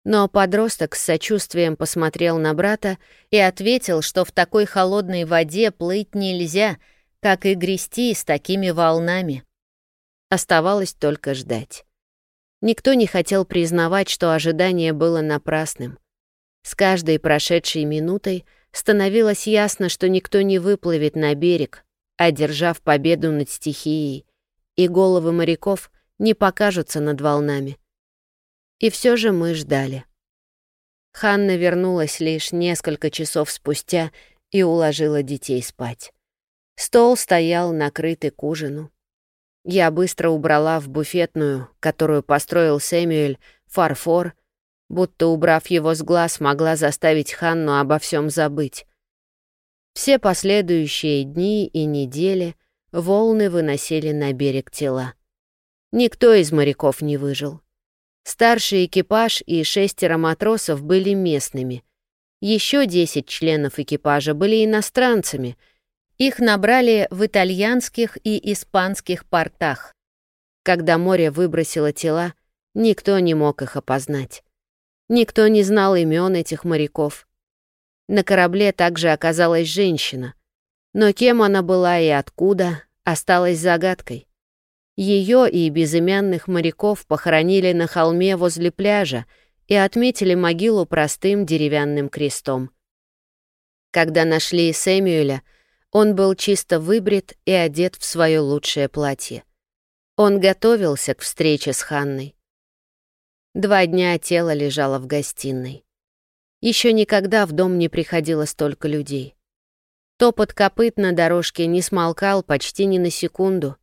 Но подросток с сочувствием посмотрел на брата и ответил, что в такой холодной воде плыть нельзя, как и грести с такими волнами. Оставалось только ждать. Никто не хотел признавать, что ожидание было напрасным. С каждой прошедшей минутой становилось ясно, что никто не выплывет на берег, одержав победу над стихией, и головы моряков не покажутся над волнами. И все же мы ждали. Ханна вернулась лишь несколько часов спустя и уложила детей спать. Стол стоял накрытый к ужину. Я быстро убрала в буфетную, которую построил Сэмюэль, фарфор, будто, убрав его с глаз, могла заставить Ханну обо всем забыть. Все последующие дни и недели волны выносили на берег тела. Никто из моряков не выжил. Старший экипаж и шестеро матросов были местными. Еще десять членов экипажа были иностранцами. Их набрали в итальянских и испанских портах. Когда море выбросило тела, никто не мог их опознать. Никто не знал имен этих моряков. На корабле также оказалась женщина. Но кем она была и откуда, осталась загадкой. Ее и безымянных моряков похоронили на холме возле пляжа и отметили могилу простым деревянным крестом. Когда нашли Сэмюэля, он был чисто выбрит и одет в свое лучшее платье. Он готовился к встрече с Ханной. Два дня тело лежало в гостиной. Еще никогда в дом не приходило столько людей. Топот копыт на дорожке не смолкал почти ни на секунду —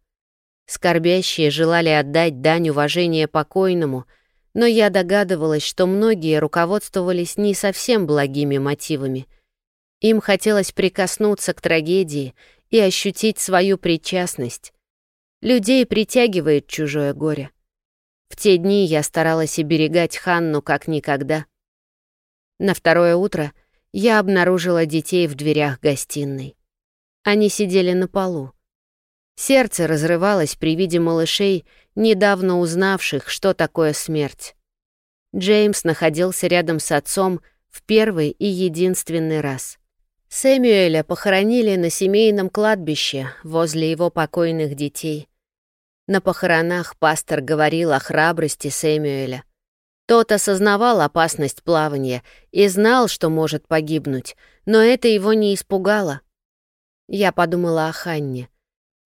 Скорбящие желали отдать дань уважения покойному, но я догадывалась, что многие руководствовались не совсем благими мотивами. Им хотелось прикоснуться к трагедии и ощутить свою причастность. Людей притягивает чужое горе. В те дни я старалась оберегать Ханну как никогда. На второе утро я обнаружила детей в дверях гостиной. Они сидели на полу. Сердце разрывалось при виде малышей, недавно узнавших, что такое смерть. Джеймс находился рядом с отцом в первый и единственный раз. Сэмюэля похоронили на семейном кладбище возле его покойных детей. На похоронах пастор говорил о храбрости Сэмюэля. Тот осознавал опасность плавания и знал, что может погибнуть, но это его не испугало. Я подумала о Ханне.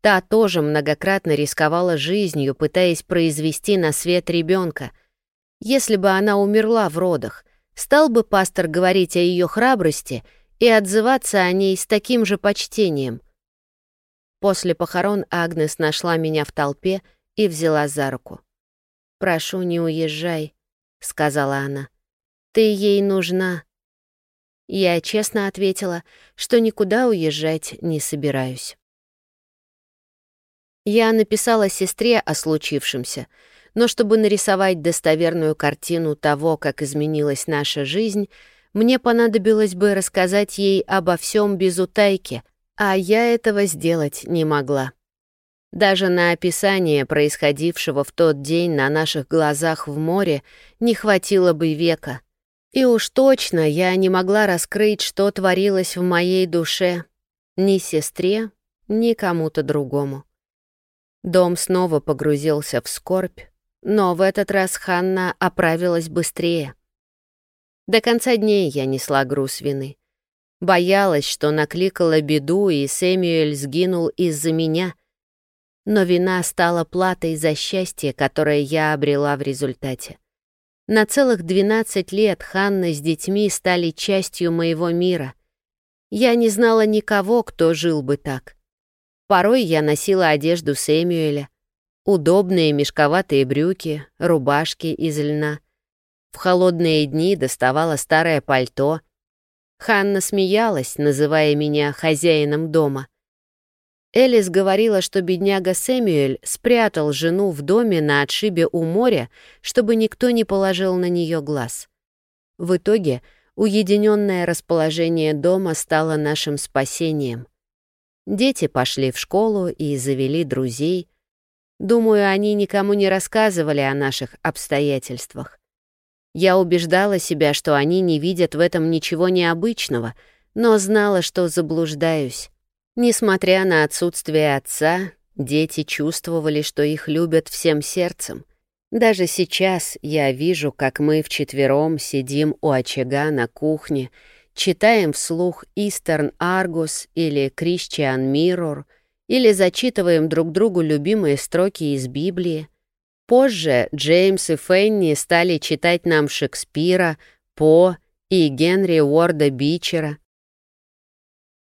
Та тоже многократно рисковала жизнью, пытаясь произвести на свет ребенка. Если бы она умерла в родах, стал бы пастор говорить о ее храбрости — и отзываться о ней с таким же почтением. После похорон Агнес нашла меня в толпе и взяла за руку. «Прошу, не уезжай», — сказала она. «Ты ей нужна». Я честно ответила, что никуда уезжать не собираюсь. Я написала сестре о случившемся, но чтобы нарисовать достоверную картину того, как изменилась наша жизнь, мне понадобилось бы рассказать ей обо всем без утайки, а я этого сделать не могла. Даже на описание происходившего в тот день на наших глазах в море не хватило бы века. И уж точно я не могла раскрыть, что творилось в моей душе, ни сестре, ни кому-то другому. Дом снова погрузился в скорбь, но в этот раз Ханна оправилась быстрее. До конца дней я несла груз вины. Боялась, что накликала беду, и Сэмюэль сгинул из-за меня. Но вина стала платой за счастье, которое я обрела в результате. На целых 12 лет Ханна с детьми стали частью моего мира. Я не знала никого, кто жил бы так. Порой я носила одежду Сэмюэля, удобные мешковатые брюки, рубашки из льна — в холодные дни доставала старое пальто. Ханна смеялась, называя меня хозяином дома. Элис говорила, что бедняга Сэмюэль спрятал жену в доме на отшибе у моря, чтобы никто не положил на нее глаз. В итоге уединенное расположение дома стало нашим спасением. Дети пошли в школу и завели друзей. Думаю, они никому не рассказывали о наших обстоятельствах. Я убеждала себя, что они не видят в этом ничего необычного, но знала, что заблуждаюсь. Несмотря на отсутствие отца, дети чувствовали, что их любят всем сердцем. Даже сейчас я вижу, как мы вчетвером сидим у очага на кухне, читаем вслух «Истерн Аргус» или «Christian Mirror», или зачитываем друг другу любимые строки из Библии. Позже Джеймс и Фенни стали читать нам Шекспира, По и Генри Уорда Бичера.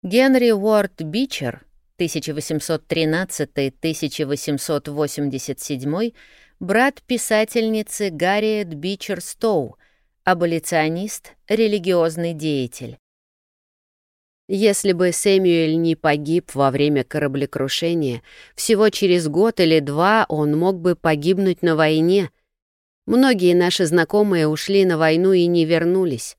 Генри Уорд Бичер 1813-1887, брат писательницы Гарриет Бичер Стоу, аболиционист, религиозный деятель. Если бы Сэмюэль не погиб во время кораблекрушения, всего через год или два он мог бы погибнуть на войне. Многие наши знакомые ушли на войну и не вернулись.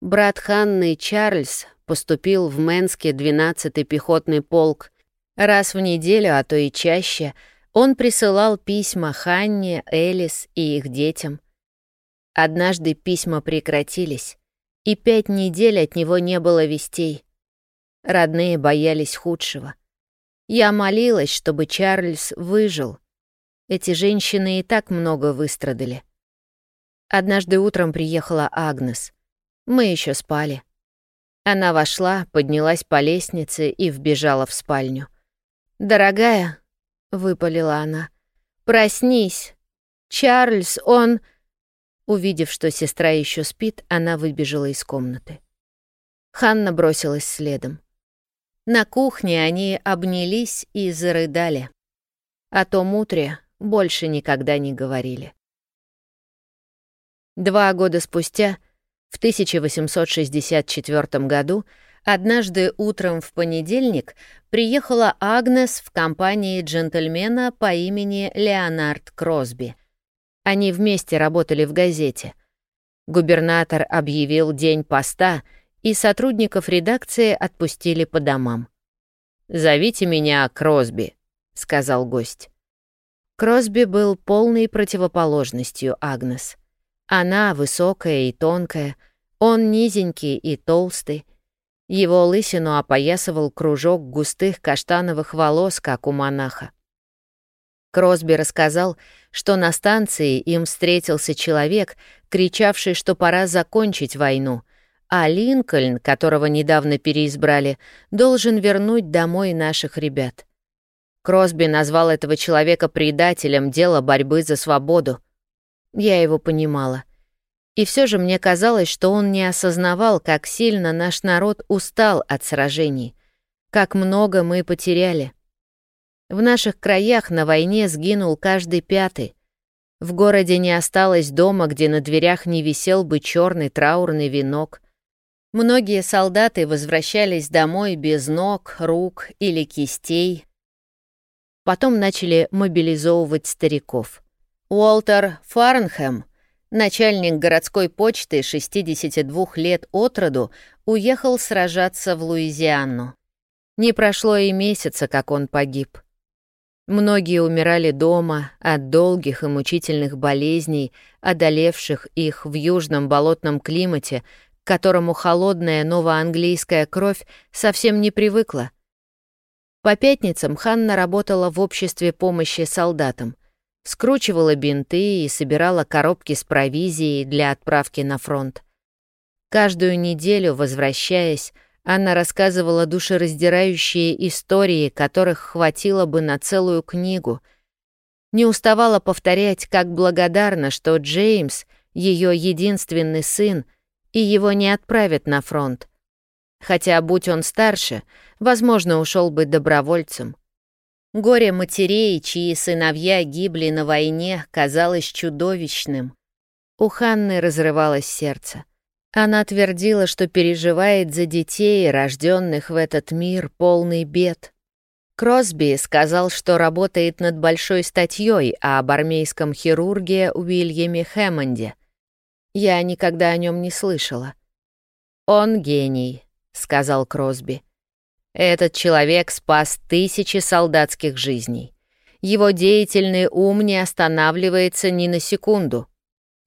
Брат Ханны Чарльз поступил в Мэнске 12-й пехотный полк. Раз в неделю, а то и чаще, он присылал письма Ханне, Элис и их детям. Однажды письма прекратились, и пять недель от него не было вестей. Родные боялись худшего. Я молилась, чтобы Чарльз выжил. Эти женщины и так много выстрадали. Однажды утром приехала Агнес. Мы еще спали. Она вошла, поднялась по лестнице и вбежала в спальню. «Дорогая», — выпалила она, — «проснись. Чарльз, он...» Увидев, что сестра еще спит, она выбежала из комнаты. Ханна бросилась следом. На кухне они обнялись и зарыдали. О том утре больше никогда не говорили. Два года спустя, в 1864 году, однажды утром в понедельник приехала Агнес в компании джентльмена по имени Леонард Кросби. Они вместе работали в газете. Губернатор объявил день поста, и сотрудников редакции отпустили по домам. «Зовите меня Кросби», — сказал гость. Кросби был полной противоположностью Агнес. Она высокая и тонкая, он низенький и толстый. Его лысину опоясывал кружок густых каштановых волос, как у монаха. Кросби рассказал, что на станции им встретился человек, кричавший, что пора закончить войну, а Линкольн, которого недавно переизбрали, должен вернуть домой наших ребят. Кросби назвал этого человека предателем дела борьбы за свободу. Я его понимала. И все же мне казалось, что он не осознавал, как сильно наш народ устал от сражений, как много мы потеряли. В наших краях на войне сгинул каждый пятый. В городе не осталось дома, где на дверях не висел бы черный траурный венок. Многие солдаты возвращались домой без ног, рук или кистей. Потом начали мобилизовывать стариков. Уолтер Фарнхэм, начальник городской почты 62 лет от роду, уехал сражаться в Луизиану. Не прошло и месяца, как он погиб. Многие умирали дома от долгих и мучительных болезней, одолевших их в южном болотном климате, к которому холодная новоанглийская кровь совсем не привыкла. По пятницам Ханна работала в обществе помощи солдатам, скручивала бинты и собирала коробки с провизией для отправки на фронт. Каждую неделю, возвращаясь, она рассказывала душераздирающие истории, которых хватило бы на целую книгу. Не уставала повторять, как благодарна, что Джеймс — ее единственный сын, и его не отправят на фронт. Хотя, будь он старше, возможно, ушел бы добровольцем. Горе матерей, чьи сыновья гибли на войне, казалось чудовищным. У Ханны разрывалось сердце. Она твердила, что переживает за детей, рожденных в этот мир, полный бед. Кросби сказал, что работает над большой статьей об армейском хирурге Уильяме Хэммонде. Я никогда о нем не слышала. «Он гений», — сказал Кросби. «Этот человек спас тысячи солдатских жизней. Его деятельный ум не останавливается ни на секунду».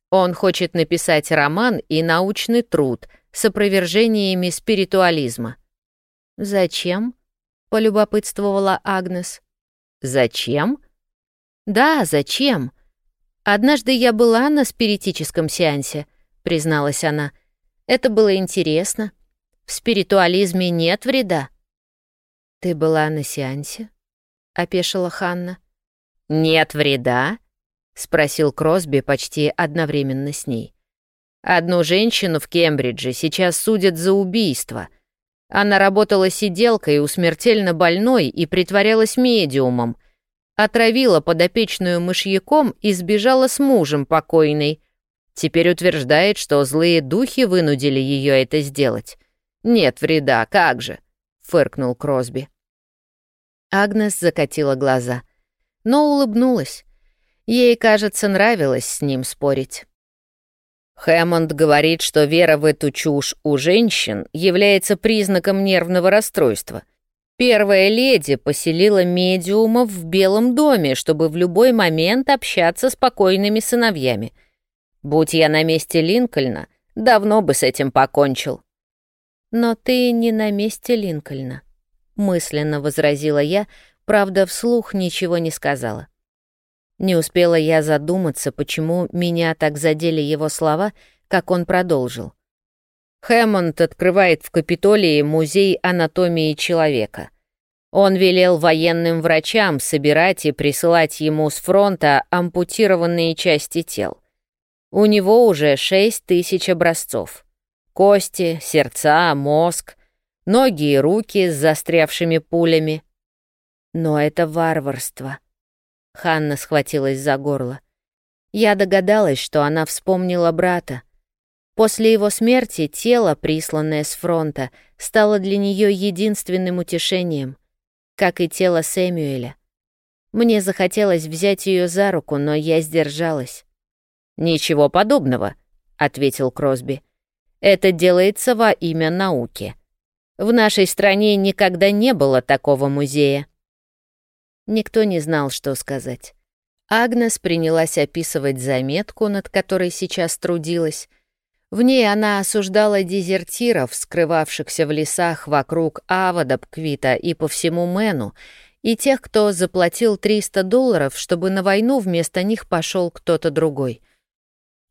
Он хочет написать роман и научный труд с опровержениями спиритуализма. «Зачем?» — полюбопытствовала Агнес. «Зачем?» «Да, зачем?» «Однажды я была на спиритическом сеансе», — призналась она. «Это было интересно. В спиритуализме нет вреда». «Ты была на сеансе?» — опешила Ханна. «Нет вреда?» — спросил Кросби почти одновременно с ней. «Одну женщину в Кембридже сейчас судят за убийство. Она работала сиделкой у смертельно больной и притворялась медиумом. Отравила подопечную мышьяком и сбежала с мужем покойной. Теперь утверждает, что злые духи вынудили ее это сделать. Нет вреда, как же!» — фыркнул Кросби. Агнес закатила глаза, но улыбнулась. Ей, кажется, нравилось с ним спорить. Хэммонд говорит, что вера в эту чушь у женщин является признаком нервного расстройства. Первая леди поселила медиумов в Белом доме, чтобы в любой момент общаться с покойными сыновьями. Будь я на месте Линкольна, давно бы с этим покончил. «Но ты не на месте Линкольна», — мысленно возразила я, правда, вслух ничего не сказала. Не успела я задуматься, почему меня так задели его слова, как он продолжил. Хэммонд открывает в Капитолии музей анатомии человека. Он велел военным врачам собирать и присылать ему с фронта ампутированные части тел. У него уже шесть тысяч образцов. Кости, сердца, мозг, ноги и руки с застрявшими пулями. Но это варварство. Ханна схватилась за горло. Я догадалась, что она вспомнила брата. После его смерти тело, присланное с фронта, стало для нее единственным утешением, как и тело Сэмюэля. Мне захотелось взять ее за руку, но я сдержалась. «Ничего подобного», —— ответил Кросби. «Это делается во имя науки. В нашей стране никогда не было такого музея». Никто не знал, что сказать. Агнес принялась описывать заметку, над которой сейчас трудилась. В ней она осуждала дезертиров, скрывавшихся в лесах вокруг Авадабквита и по всему Мэну, и тех, кто заплатил 300 долларов, чтобы на войну вместо них пошел кто-то другой.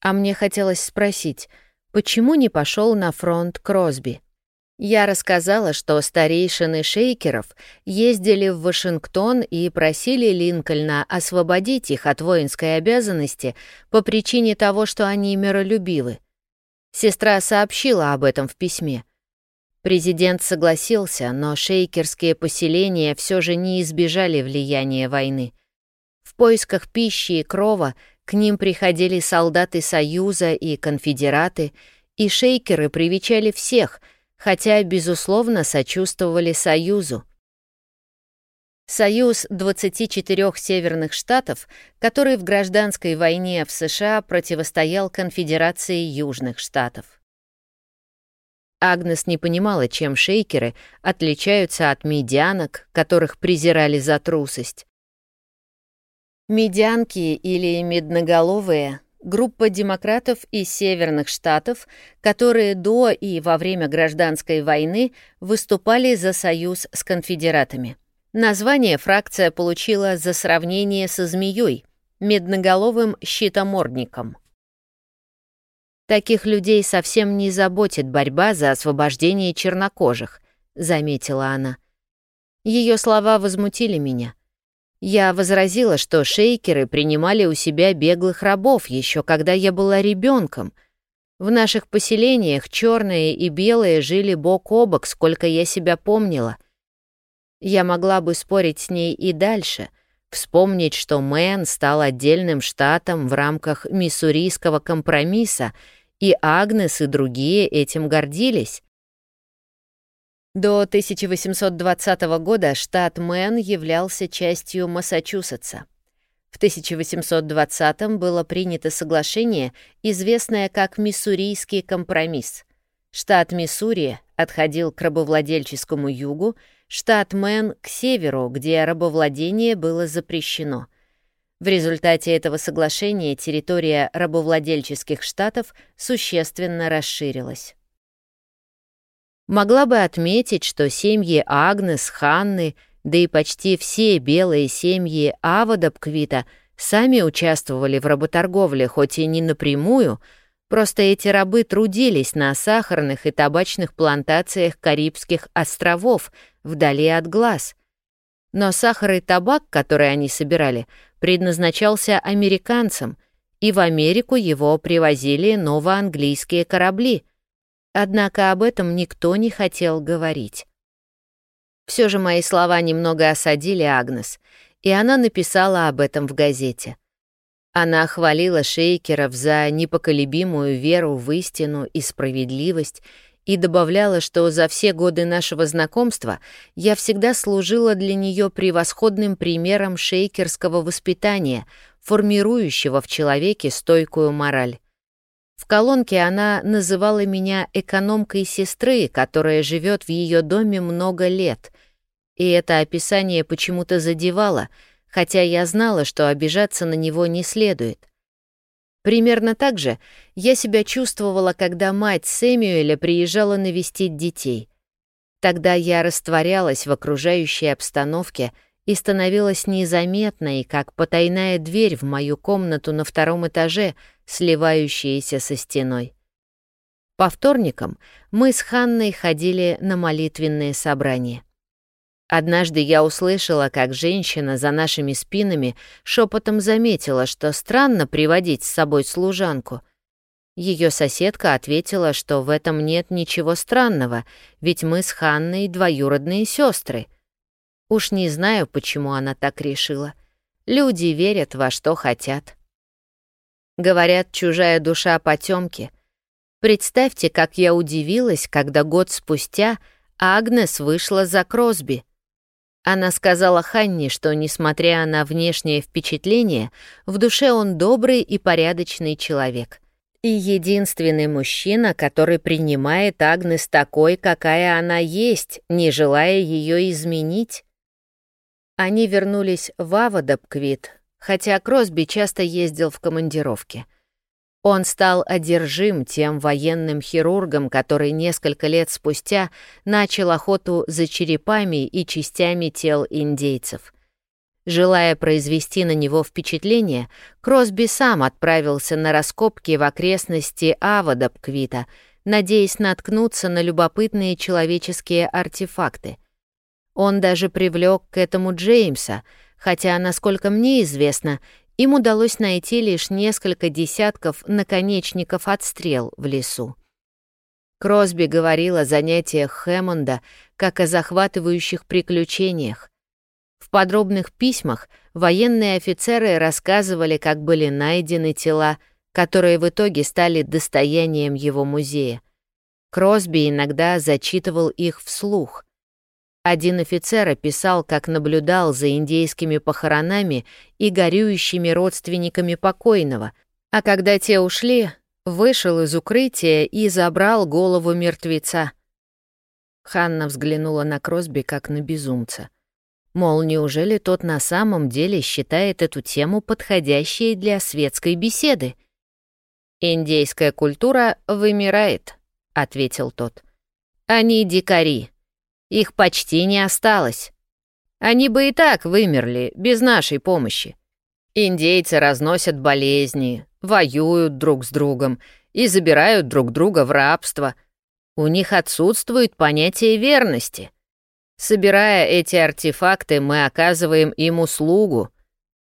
А мне хотелось спросить, почему не пошел на фронт Кросби? Я рассказала, что старейшины шейкеров ездили в Вашингтон и просили Линкольна освободить их от воинской обязанности по причине того, что они миролюбивы. Сестра сообщила об этом в письме. Президент согласился, но шейкерские поселения все же не избежали влияния войны. В поисках пищи и крова к ним приходили солдаты Союза и конфедераты, и шейкеры привечали всех — хотя, безусловно, сочувствовали Союзу. Союз 24 северных штатов, который в гражданской войне в США противостоял Конфедерации Южных штатов. Агнес не понимала, чем шейкеры отличаются от медианок, которых презирали за трусость. Медианки или медноголовые группа демократов из северных штатов, которые до и во время гражданской войны выступали за союз с конфедератами. Название фракция получила за сравнение со змеей, медноголовым щитомордником. «Таких людей совсем не заботит борьба за освобождение чернокожих», — заметила она. Ее слова возмутили меня — я возразила, что шейкеры принимали у себя беглых рабов еще когда я была ребенком. В наших поселениях черные и белые жили бок о бок, сколько я себя помнила. Я могла бы спорить с ней и дальше, вспомнить, что Мэн стал отдельным штатом в рамках миссурийского компромисса, и Агнес и другие этим гордились. До 1820 года штат Мэн являлся частью Массачусетса. В 1820 было принято соглашение, известное как Миссурийский компромисс. Штат Миссури отходил к рабовладельческому югу, штат Мэн — к северу, где рабовладение было запрещено. В результате этого соглашения территория рабовладельческих штатов существенно расширилась. Могла бы отметить, что семьи Агнес, Ханны, да и почти все белые семьи Авадабквита сами участвовали в работорговле, хоть и не напрямую, просто эти рабы трудились на сахарных и табачных плантациях Карибских островов, вдали от глаз. Но сахар и табак, который они собирали, предназначался американцам, и в Америку его привозили новоанглийские корабли — Однако об этом никто не хотел говорить. Все же мои слова немного осадили Агнес, и она написала об этом в газете. Она хвалила шейкеров за непоколебимую веру в истину и справедливость и добавляла, что за все годы нашего знакомства я всегда служила для нее превосходным примером шейкерского воспитания, формирующего в человеке стойкую мораль. В колонке она называла меня экономкой сестры, которая живет в ее доме много лет. И это описание почему-то задевало, хотя я знала, что обижаться на него не следует. Примерно так же я себя чувствовала, когда мать Сэмюэля приезжала навестить детей. Тогда я растворялась в окружающей обстановке и становилась незаметной, как потайная дверь в мою комнату на втором этаже — сливающиеся со стеной. По вторникам мы с Ханной ходили на молитвенные собрания. Однажды я услышала, как женщина за нашими спинами шепотом заметила, что странно приводить с собой служанку. Ее соседка ответила, что в этом нет ничего странного, ведь мы с Ханной двоюродные сестры. Уж не знаю, почему она так решила. Люди верят во что хотят. Говорят, чужая душа потемки. Представьте, как я удивилась, когда год спустя Агнес вышла за Кросби. Она сказала Ханне, что, несмотря на внешнее впечатление, в душе он добрый и порядочный человек. И единственный мужчина, который принимает Агнес такой, какая она есть, не желая ее изменить. Они вернулись в Авадабквит, хотя Кросби часто ездил в командировки. Он стал одержим тем военным хирургом, который несколько лет спустя начал охоту за черепами и частями тел индейцев. Желая произвести на него впечатление, Кросби сам отправился на раскопки в окрестности Авадабквита, надеясь наткнуться на любопытные человеческие артефакты. Он даже привлек к этому Джеймса, хотя, насколько мне известно, им удалось найти лишь несколько десятков наконечников от стрел в лесу. Кросби говорил о занятиях Хэммонда как о захватывающих приключениях. В подробных письмах военные офицеры рассказывали, как были найдены тела, которые в итоге стали достоянием его музея. Кросби иногда зачитывал их вслух. Один офицер описал, как наблюдал за индейскими похоронами и горюющими родственниками покойного, а когда те ушли, вышел из укрытия и забрал голову мертвеца. Ханна взглянула на Кросби как на безумца. Мол, неужели тот на самом деле считает эту тему подходящей для светской беседы? «Индейская культура вымирает», — ответил тот. «Они дикари, их почти не осталось. Они бы и так вымерли, без нашей помощи. Индейцы разносят болезни, воюют друг с другом и забирают друг друга в рабство. У них отсутствует понятие верности. Собирая эти артефакты, мы оказываем им услугу.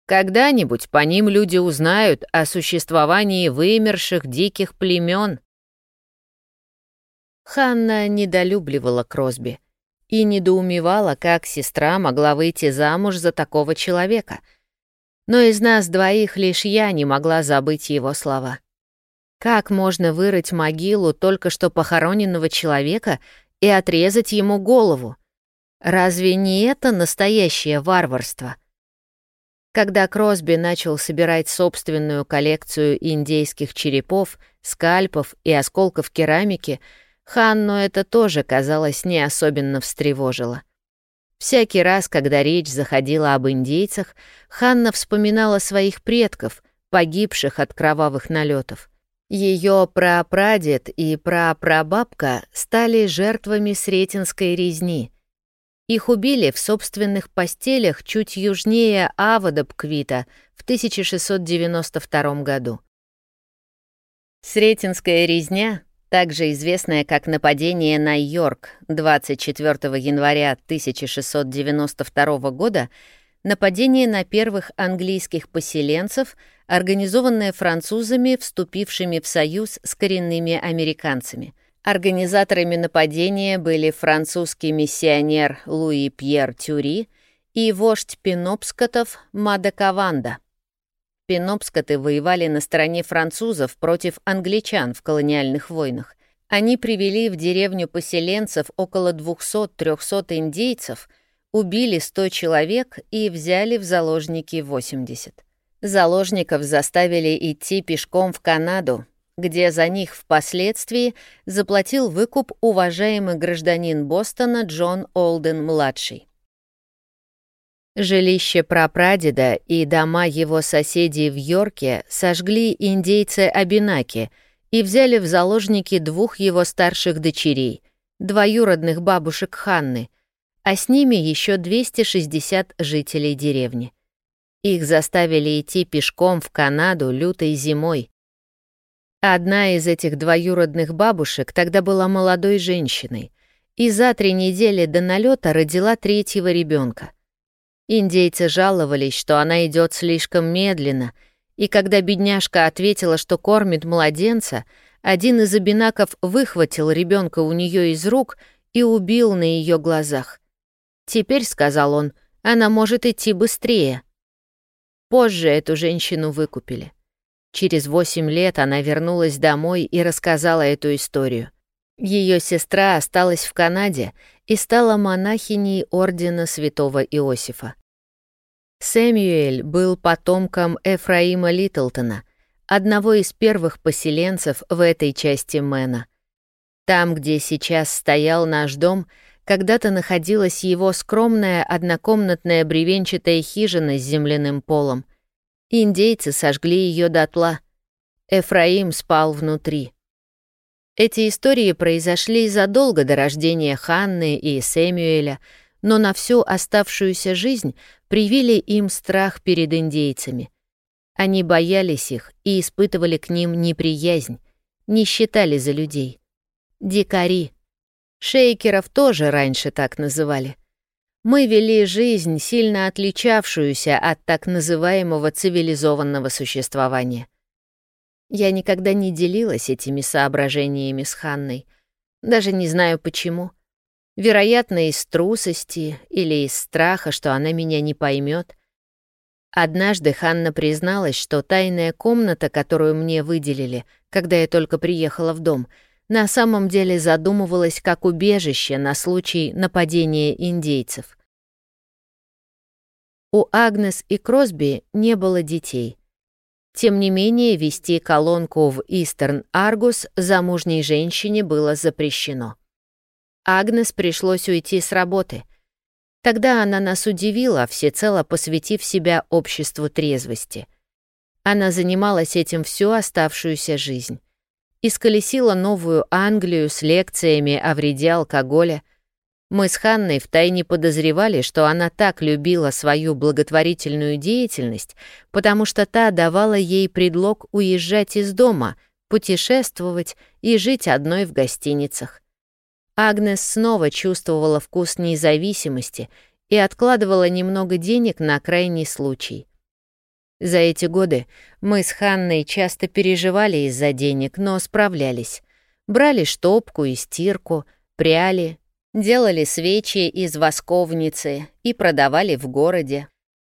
Когда-нибудь по ним люди узнают о существовании вымерших диких племен. Ханна недолюбливала Кросби и недоумевала, как сестра могла выйти замуж за такого человека. Но из нас двоих лишь я не могла забыть его слова. Как можно вырыть могилу только что похороненного человека и отрезать ему голову? Разве не это настоящее варварство? Когда Кросби начал собирать собственную коллекцию индейских черепов, скальпов и осколков керамики — Ханну это тоже, казалось, не особенно встревожило. Всякий раз, когда речь заходила об индейцах, Ханна вспоминала своих предков, погибших от кровавых налетов. Ее прапрадед и прапрабабка стали жертвами Сретенской резни. Их убили в собственных постелях чуть южнее Авадабквита в 1692 году. Сретенская резня также известное как нападение на Йорк 24 января 1692 года, нападение на первых английских поселенцев, организованное французами, вступившими в союз с коренными американцами. Организаторами нападения были французский миссионер Луи Пьер Тюри и вождь пенопскотов Мадакаванда. Пенопскоты воевали на стороне французов против англичан в колониальных войнах. Они привели в деревню поселенцев около 200-300 индейцев, убили 100 человек и взяли в заложники 80. Заложников заставили идти пешком в Канаду, где за них впоследствии заплатил выкуп уважаемый гражданин Бостона Джон Олден-младший. Жилище прапрадеда и дома его соседей в Йорке сожгли индейцы Абинаки и взяли в заложники двух его старших дочерей, двоюродных бабушек Ханны, а с ними еще 260 жителей деревни. Их заставили идти пешком в Канаду лютой зимой. Одна из этих двоюродных бабушек тогда была молодой женщиной и за три недели до налета родила третьего ребенка — Индейцы жаловались, что она идет слишком медленно, и когда бедняжка ответила, что кормит младенца, один из обинаков выхватил ребенка у нее из рук и убил на ее глазах. «Теперь», — сказал он, — «она может идти быстрее». Позже эту женщину выкупили. Через восемь лет она вернулась домой и рассказала эту историю. Ее сестра осталась в Канаде и стала монахиней ордена святого Иосифа. Сэмюэль был потомком Эфраима Литлтона, одного из первых поселенцев в этой части Мэна. Там, где сейчас стоял наш дом, когда-то находилась его скромная однокомнатная бревенчатая хижина с земляным полом. Индейцы сожгли ее дотла. Эфраим спал внутри. Эти истории произошли задолго до рождения Ханны и Сэмюэля, но на всю оставшуюся жизнь привили им страх перед индейцами. Они боялись их и испытывали к ним неприязнь, не считали за людей. Дикари. Шейкеров тоже раньше так называли. Мы вели жизнь, сильно отличавшуюся от так называемого цивилизованного существования. Я никогда не делилась этими соображениями с Ханной. Даже не знаю почему. Вероятно, из трусости или из страха, что она меня не поймет. Однажды Ханна призналась, что тайная комната, которую мне выделили, когда я только приехала в дом — на самом деле задумывалась как убежище на случай нападения индейцев. У Агнес и Кросби не было детей. Тем не менее, вести колонку в Истерн Аргус замужней женщине было запрещено. Агнес пришлось уйти с работы. Тогда она нас удивила, всецело посвятив себя обществу трезвости. Она занималась этим всю оставшуюся жизнь исколесила Новую Англию с лекциями о вреде алкоголя. Мы с Ханной втайне подозревали, что она так любила свою благотворительную деятельность, потому что та давала ей предлог уезжать из дома, путешествовать и жить одной в гостиницах. Агнес снова чувствовала вкус независимости и откладывала немного денег на крайний случай. За эти годы мы с Ханной часто переживали из-за денег, но справлялись. Брали штопку и стирку, пряли, делали свечи из восковницы и продавали в городе.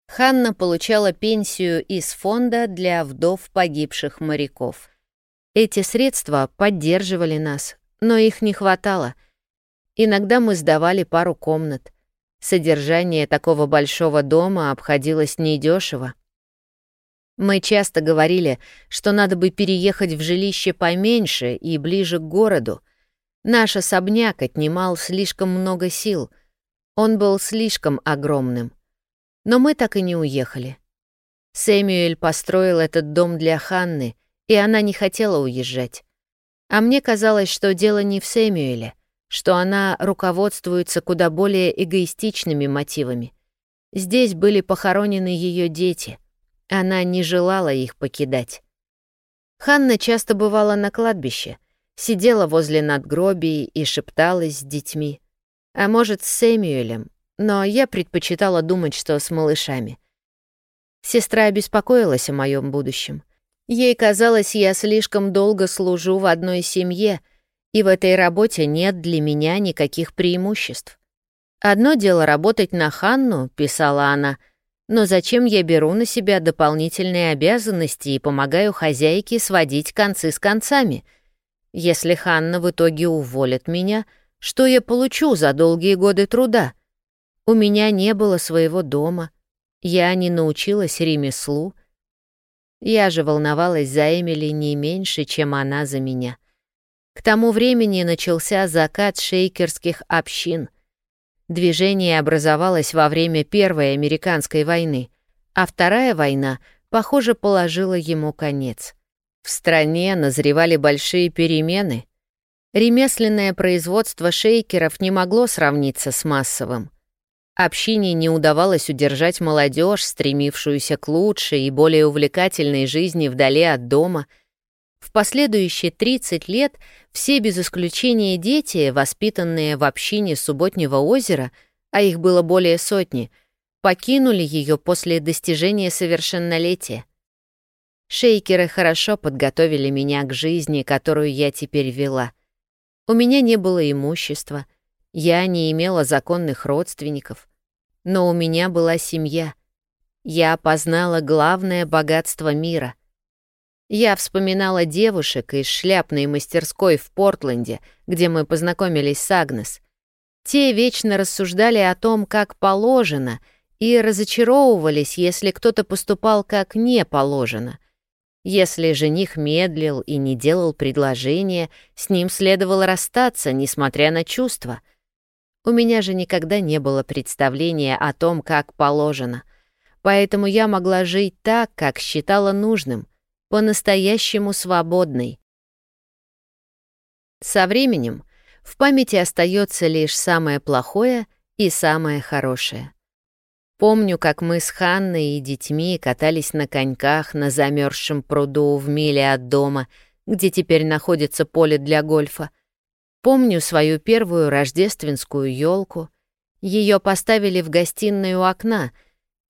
Ханна получала пенсию из фонда для вдов погибших моряков. Эти средства поддерживали нас, но их не хватало. Иногда мы сдавали пару комнат. Содержание такого большого дома обходилось недешево. Мы часто говорили, что надо бы переехать в жилище поменьше и ближе к городу. Наш особняк отнимал слишком много сил. Он был слишком огромным. Но мы так и не уехали. Сэмюэль построил этот дом для Ханны, и она не хотела уезжать. А мне казалось, что дело не в Сэмюэле, что она руководствуется куда более эгоистичными мотивами. Здесь были похоронены ее дети — она не желала их покидать. Ханна часто бывала на кладбище, сидела возле надгробий и шепталась с детьми. А может, с Сэмюэлем, но я предпочитала думать, что с малышами. Сестра обеспокоилась о моем будущем. Ей казалось, я слишком долго служу в одной семье, и в этой работе нет для меня никаких преимуществ. «Одно дело работать на Ханну», — писала она, — но зачем я беру на себя дополнительные обязанности и помогаю хозяйке сводить концы с концами? Если Ханна в итоге уволит меня, что я получу за долгие годы труда? У меня не было своего дома, я не научилась ремеслу. Я же волновалась за Эмили не меньше, чем она за меня. К тому времени начался закат шейкерских общин — Движение образовалось во время Первой американской войны, а Вторая война, похоже, положила ему конец. В стране назревали большие перемены. Ремесленное производство шейкеров не могло сравниться с массовым. Общине не удавалось удержать молодежь, стремившуюся к лучшей и более увлекательной жизни вдали от дома — в последующие 30 лет все без исключения дети, воспитанные в общине Субботнего озера, а их было более сотни, покинули ее после достижения совершеннолетия. Шейкеры хорошо подготовили меня к жизни, которую я теперь вела. У меня не было имущества, я не имела законных родственников, но у меня была семья. Я познала главное богатство мира — я вспоминала девушек из шляпной мастерской в Портленде, где мы познакомились с Агнес. Те вечно рассуждали о том, как положено, и разочаровывались, если кто-то поступал как не положено. Если жених медлил и не делал предложения, с ним следовало расстаться, несмотря на чувства. У меня же никогда не было представления о том, как положено, поэтому я могла жить так, как считала нужным, по-настоящему свободной. Со временем в памяти остается лишь самое плохое и самое хорошее. Помню, как мы с Ханной и детьми катались на коньках на замерзшем пруду в миле от дома, где теперь находится поле для гольфа. Помню свою первую рождественскую елку. Ее поставили в гостиной у окна.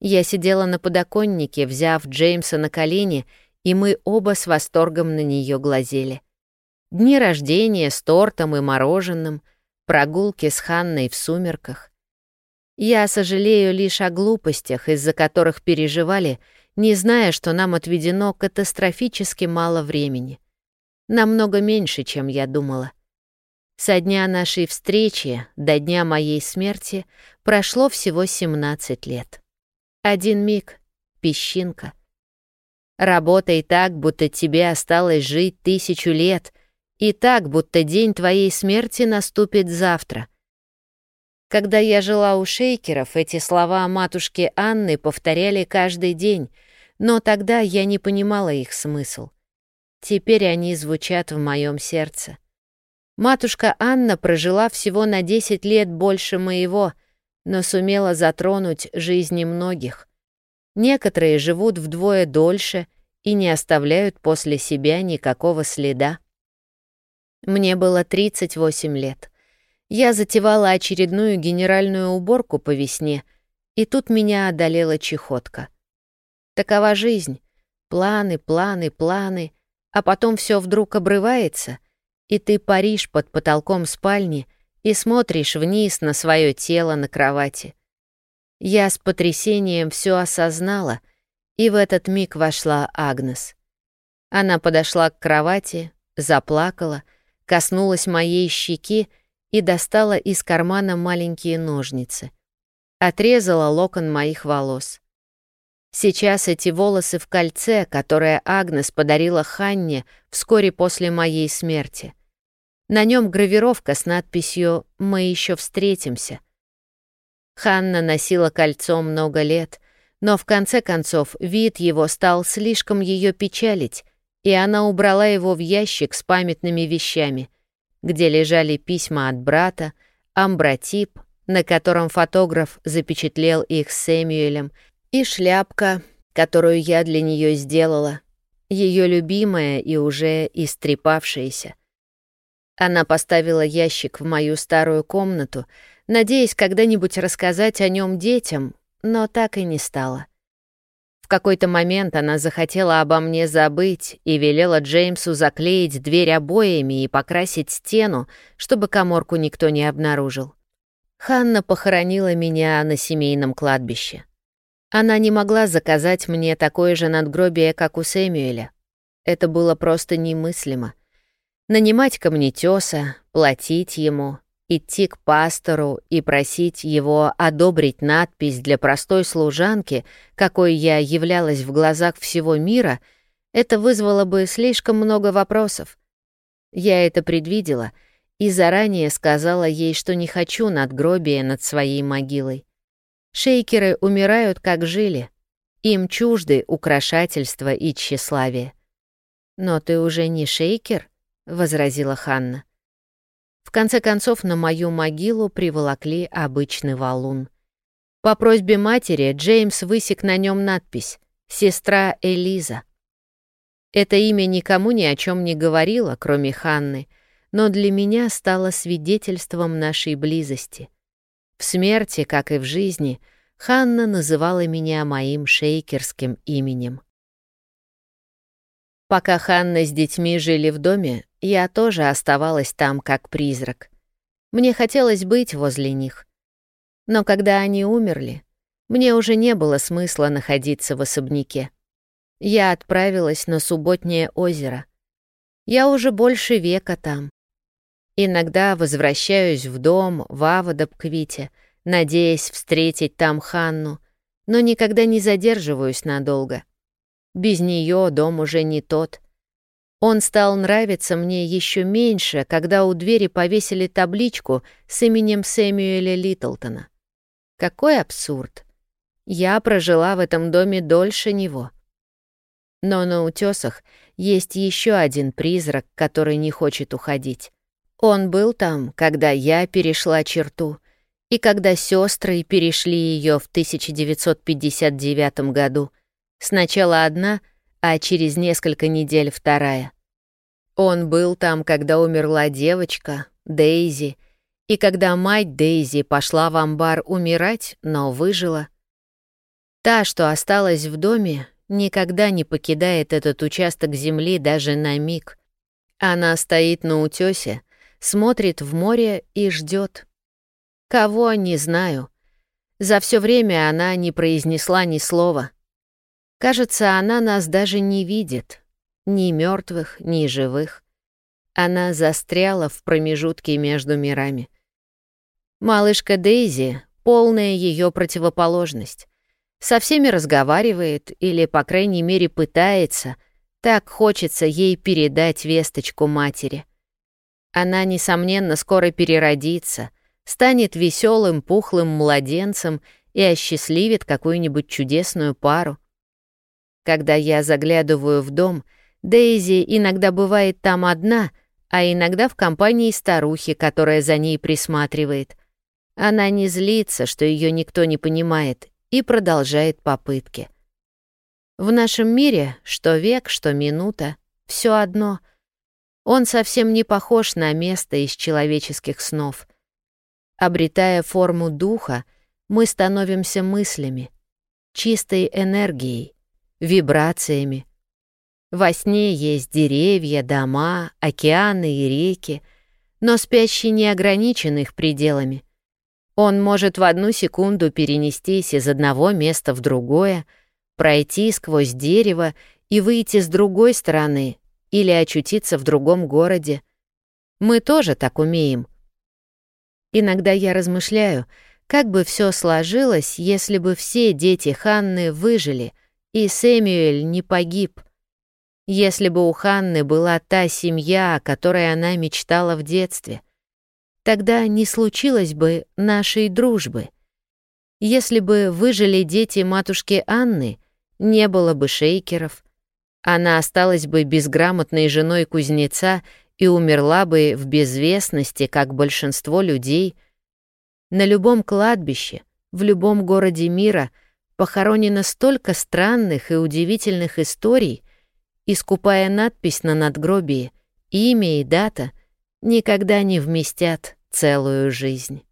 Я сидела на подоконнике, взяв Джеймса на колени, и мы оба с восторгом на нее глазели. Дни рождения с тортом и мороженым, прогулки с Ханной в сумерках. Я сожалею лишь о глупостях, из-за которых переживали, не зная, что нам отведено катастрофически мало времени. Намного меньше, чем я думала. Со дня нашей встречи до дня моей смерти прошло всего 17 лет. Один миг, песчинка. Работай так, будто тебе осталось жить тысячу лет, и так, будто день твоей смерти наступит завтра — когда я жила у шейкеров, эти слова матушки Анны повторяли каждый день, но тогда я не понимала их смысл. Теперь они звучат в моем сердце. Матушка Анна прожила всего на 10 лет больше моего, но сумела затронуть жизни многих. Некоторые живут вдвое дольше и не оставляют после себя никакого следа. Мне было 38 лет — я затевала очередную генеральную уборку по весне, и тут меня одолела чехотка. Такова жизнь. Планы, планы, планы, а потом все вдруг обрывается, и ты паришь под потолком спальни и смотришь вниз на свое тело на кровати. Я с потрясением все осознала, и в этот миг вошла Агнес. Она подошла к кровати, заплакала, коснулась моей щеки и достала из кармана маленькие ножницы. Отрезала локон моих волос. Сейчас эти волосы в кольце, которое Агнес подарила Ханне вскоре после моей смерти. На нем гравировка с надписью «Мы еще встретимся». Ханна носила кольцо много лет, но в конце концов вид его стал слишком ее печалить, и она убрала его в ящик с памятными вещами — где лежали письма от брата, амбротип, на котором фотограф запечатлел их с Сэмюэлем, и шляпка, которую я для нее сделала, ее любимая и уже истрепавшаяся. Она поставила ящик в мою старую комнату, надеясь когда-нибудь рассказать о нем детям, но так и не стала. В какой-то момент она захотела обо мне забыть и велела Джеймсу заклеить дверь обоями и покрасить стену, чтобы коморку никто не обнаружил. Ханна похоронила меня на семейном кладбище. Она не могла заказать мне такое же надгробие, как у Сэмюэля. Это было просто немыслимо. Нанимать камнетеса, платить ему, идти к пастору и просить его одобрить надпись для простой служанки, какой я являлась в глазах всего мира, это вызвало бы слишком много вопросов. Я это предвидела и заранее сказала ей, что не хочу надгробия над своей могилой. Шейкеры умирают, как жили. Им чужды украшательство и тщеславие. «Но ты уже не шейкер?» — возразила Ханна. В конце концов, на мою могилу приволокли обычный валун. По просьбе матери Джеймс высек на нем надпись «Сестра Элиза». Это имя никому ни о чем не говорило, кроме Ханны, но для меня стало свидетельством нашей близости. В смерти, как и в жизни, Ханна называла меня моим шейкерским именем. Пока Ханна с детьми жили в доме, я тоже оставалась там как призрак. Мне хотелось быть возле них. Но когда они умерли, мне уже не было смысла находиться в особняке. Я отправилась на субботнее озеро. Я уже больше века там. Иногда возвращаюсь в дом в Авадабквите, надеясь встретить там Ханну, но никогда не задерживаюсь надолго. Без нее дом уже не тот. Он стал нравиться мне еще меньше, когда у двери повесили табличку с именем Сэмюэля Литлтона. Какой абсурд. Я прожила в этом доме дольше него. Но на утесах есть еще один призрак, который не хочет уходить. Он был там, когда я перешла черту, и когда сестры перешли ее в 1959 году. Сначала одна, а через несколько недель вторая. Он был там, когда умерла девочка, Дейзи, и когда мать Дейзи пошла в амбар умирать, но выжила. Та, что осталась в доме, никогда не покидает этот участок земли даже на миг. Она стоит на утёсе, смотрит в море и ждет. Кого, не знаю. За все время она не произнесла ни слова. Кажется, она нас даже не видит, ни мертвых, ни живых. Она застряла в промежутке между мирами. Малышка Дейзи — полная ее противоположность. Со всеми разговаривает или, по крайней мере, пытается. Так хочется ей передать весточку матери. Она, несомненно, скоро переродится, станет веселым, пухлым младенцем и осчастливит какую-нибудь чудесную пару. Когда я заглядываю в дом, Дейзи иногда бывает там одна, а иногда в компании старухи, которая за ней присматривает. Она не злится, что ее никто не понимает, и продолжает попытки. В нашем мире, что век, что минута, все одно. Он совсем не похож на место из человеческих снов. Обретая форму духа, мы становимся мыслями, чистой энергией, вибрациями. Во сне есть деревья, дома, океаны и реки, но спящий не ограничен их пределами. Он может в одну секунду перенестись из одного места в другое, пройти сквозь дерево и выйти с другой стороны или очутиться в другом городе. Мы тоже так умеем. Иногда я размышляю, как бы все сложилось, если бы все дети Ханны выжили, и Сэмюэль не погиб. Если бы у Ханны была та семья, о которой она мечтала в детстве тогда не случилось бы нашей дружбы. Если бы выжили дети матушки Анны, не было бы шейкеров. Она осталась бы безграмотной женой кузнеца и умерла бы в безвестности, как большинство людей. На любом кладбище, в любом городе мира похоронено столько странных и удивительных историй, искупая надпись на надгробии, имя и дата никогда не вместят целую жизнь.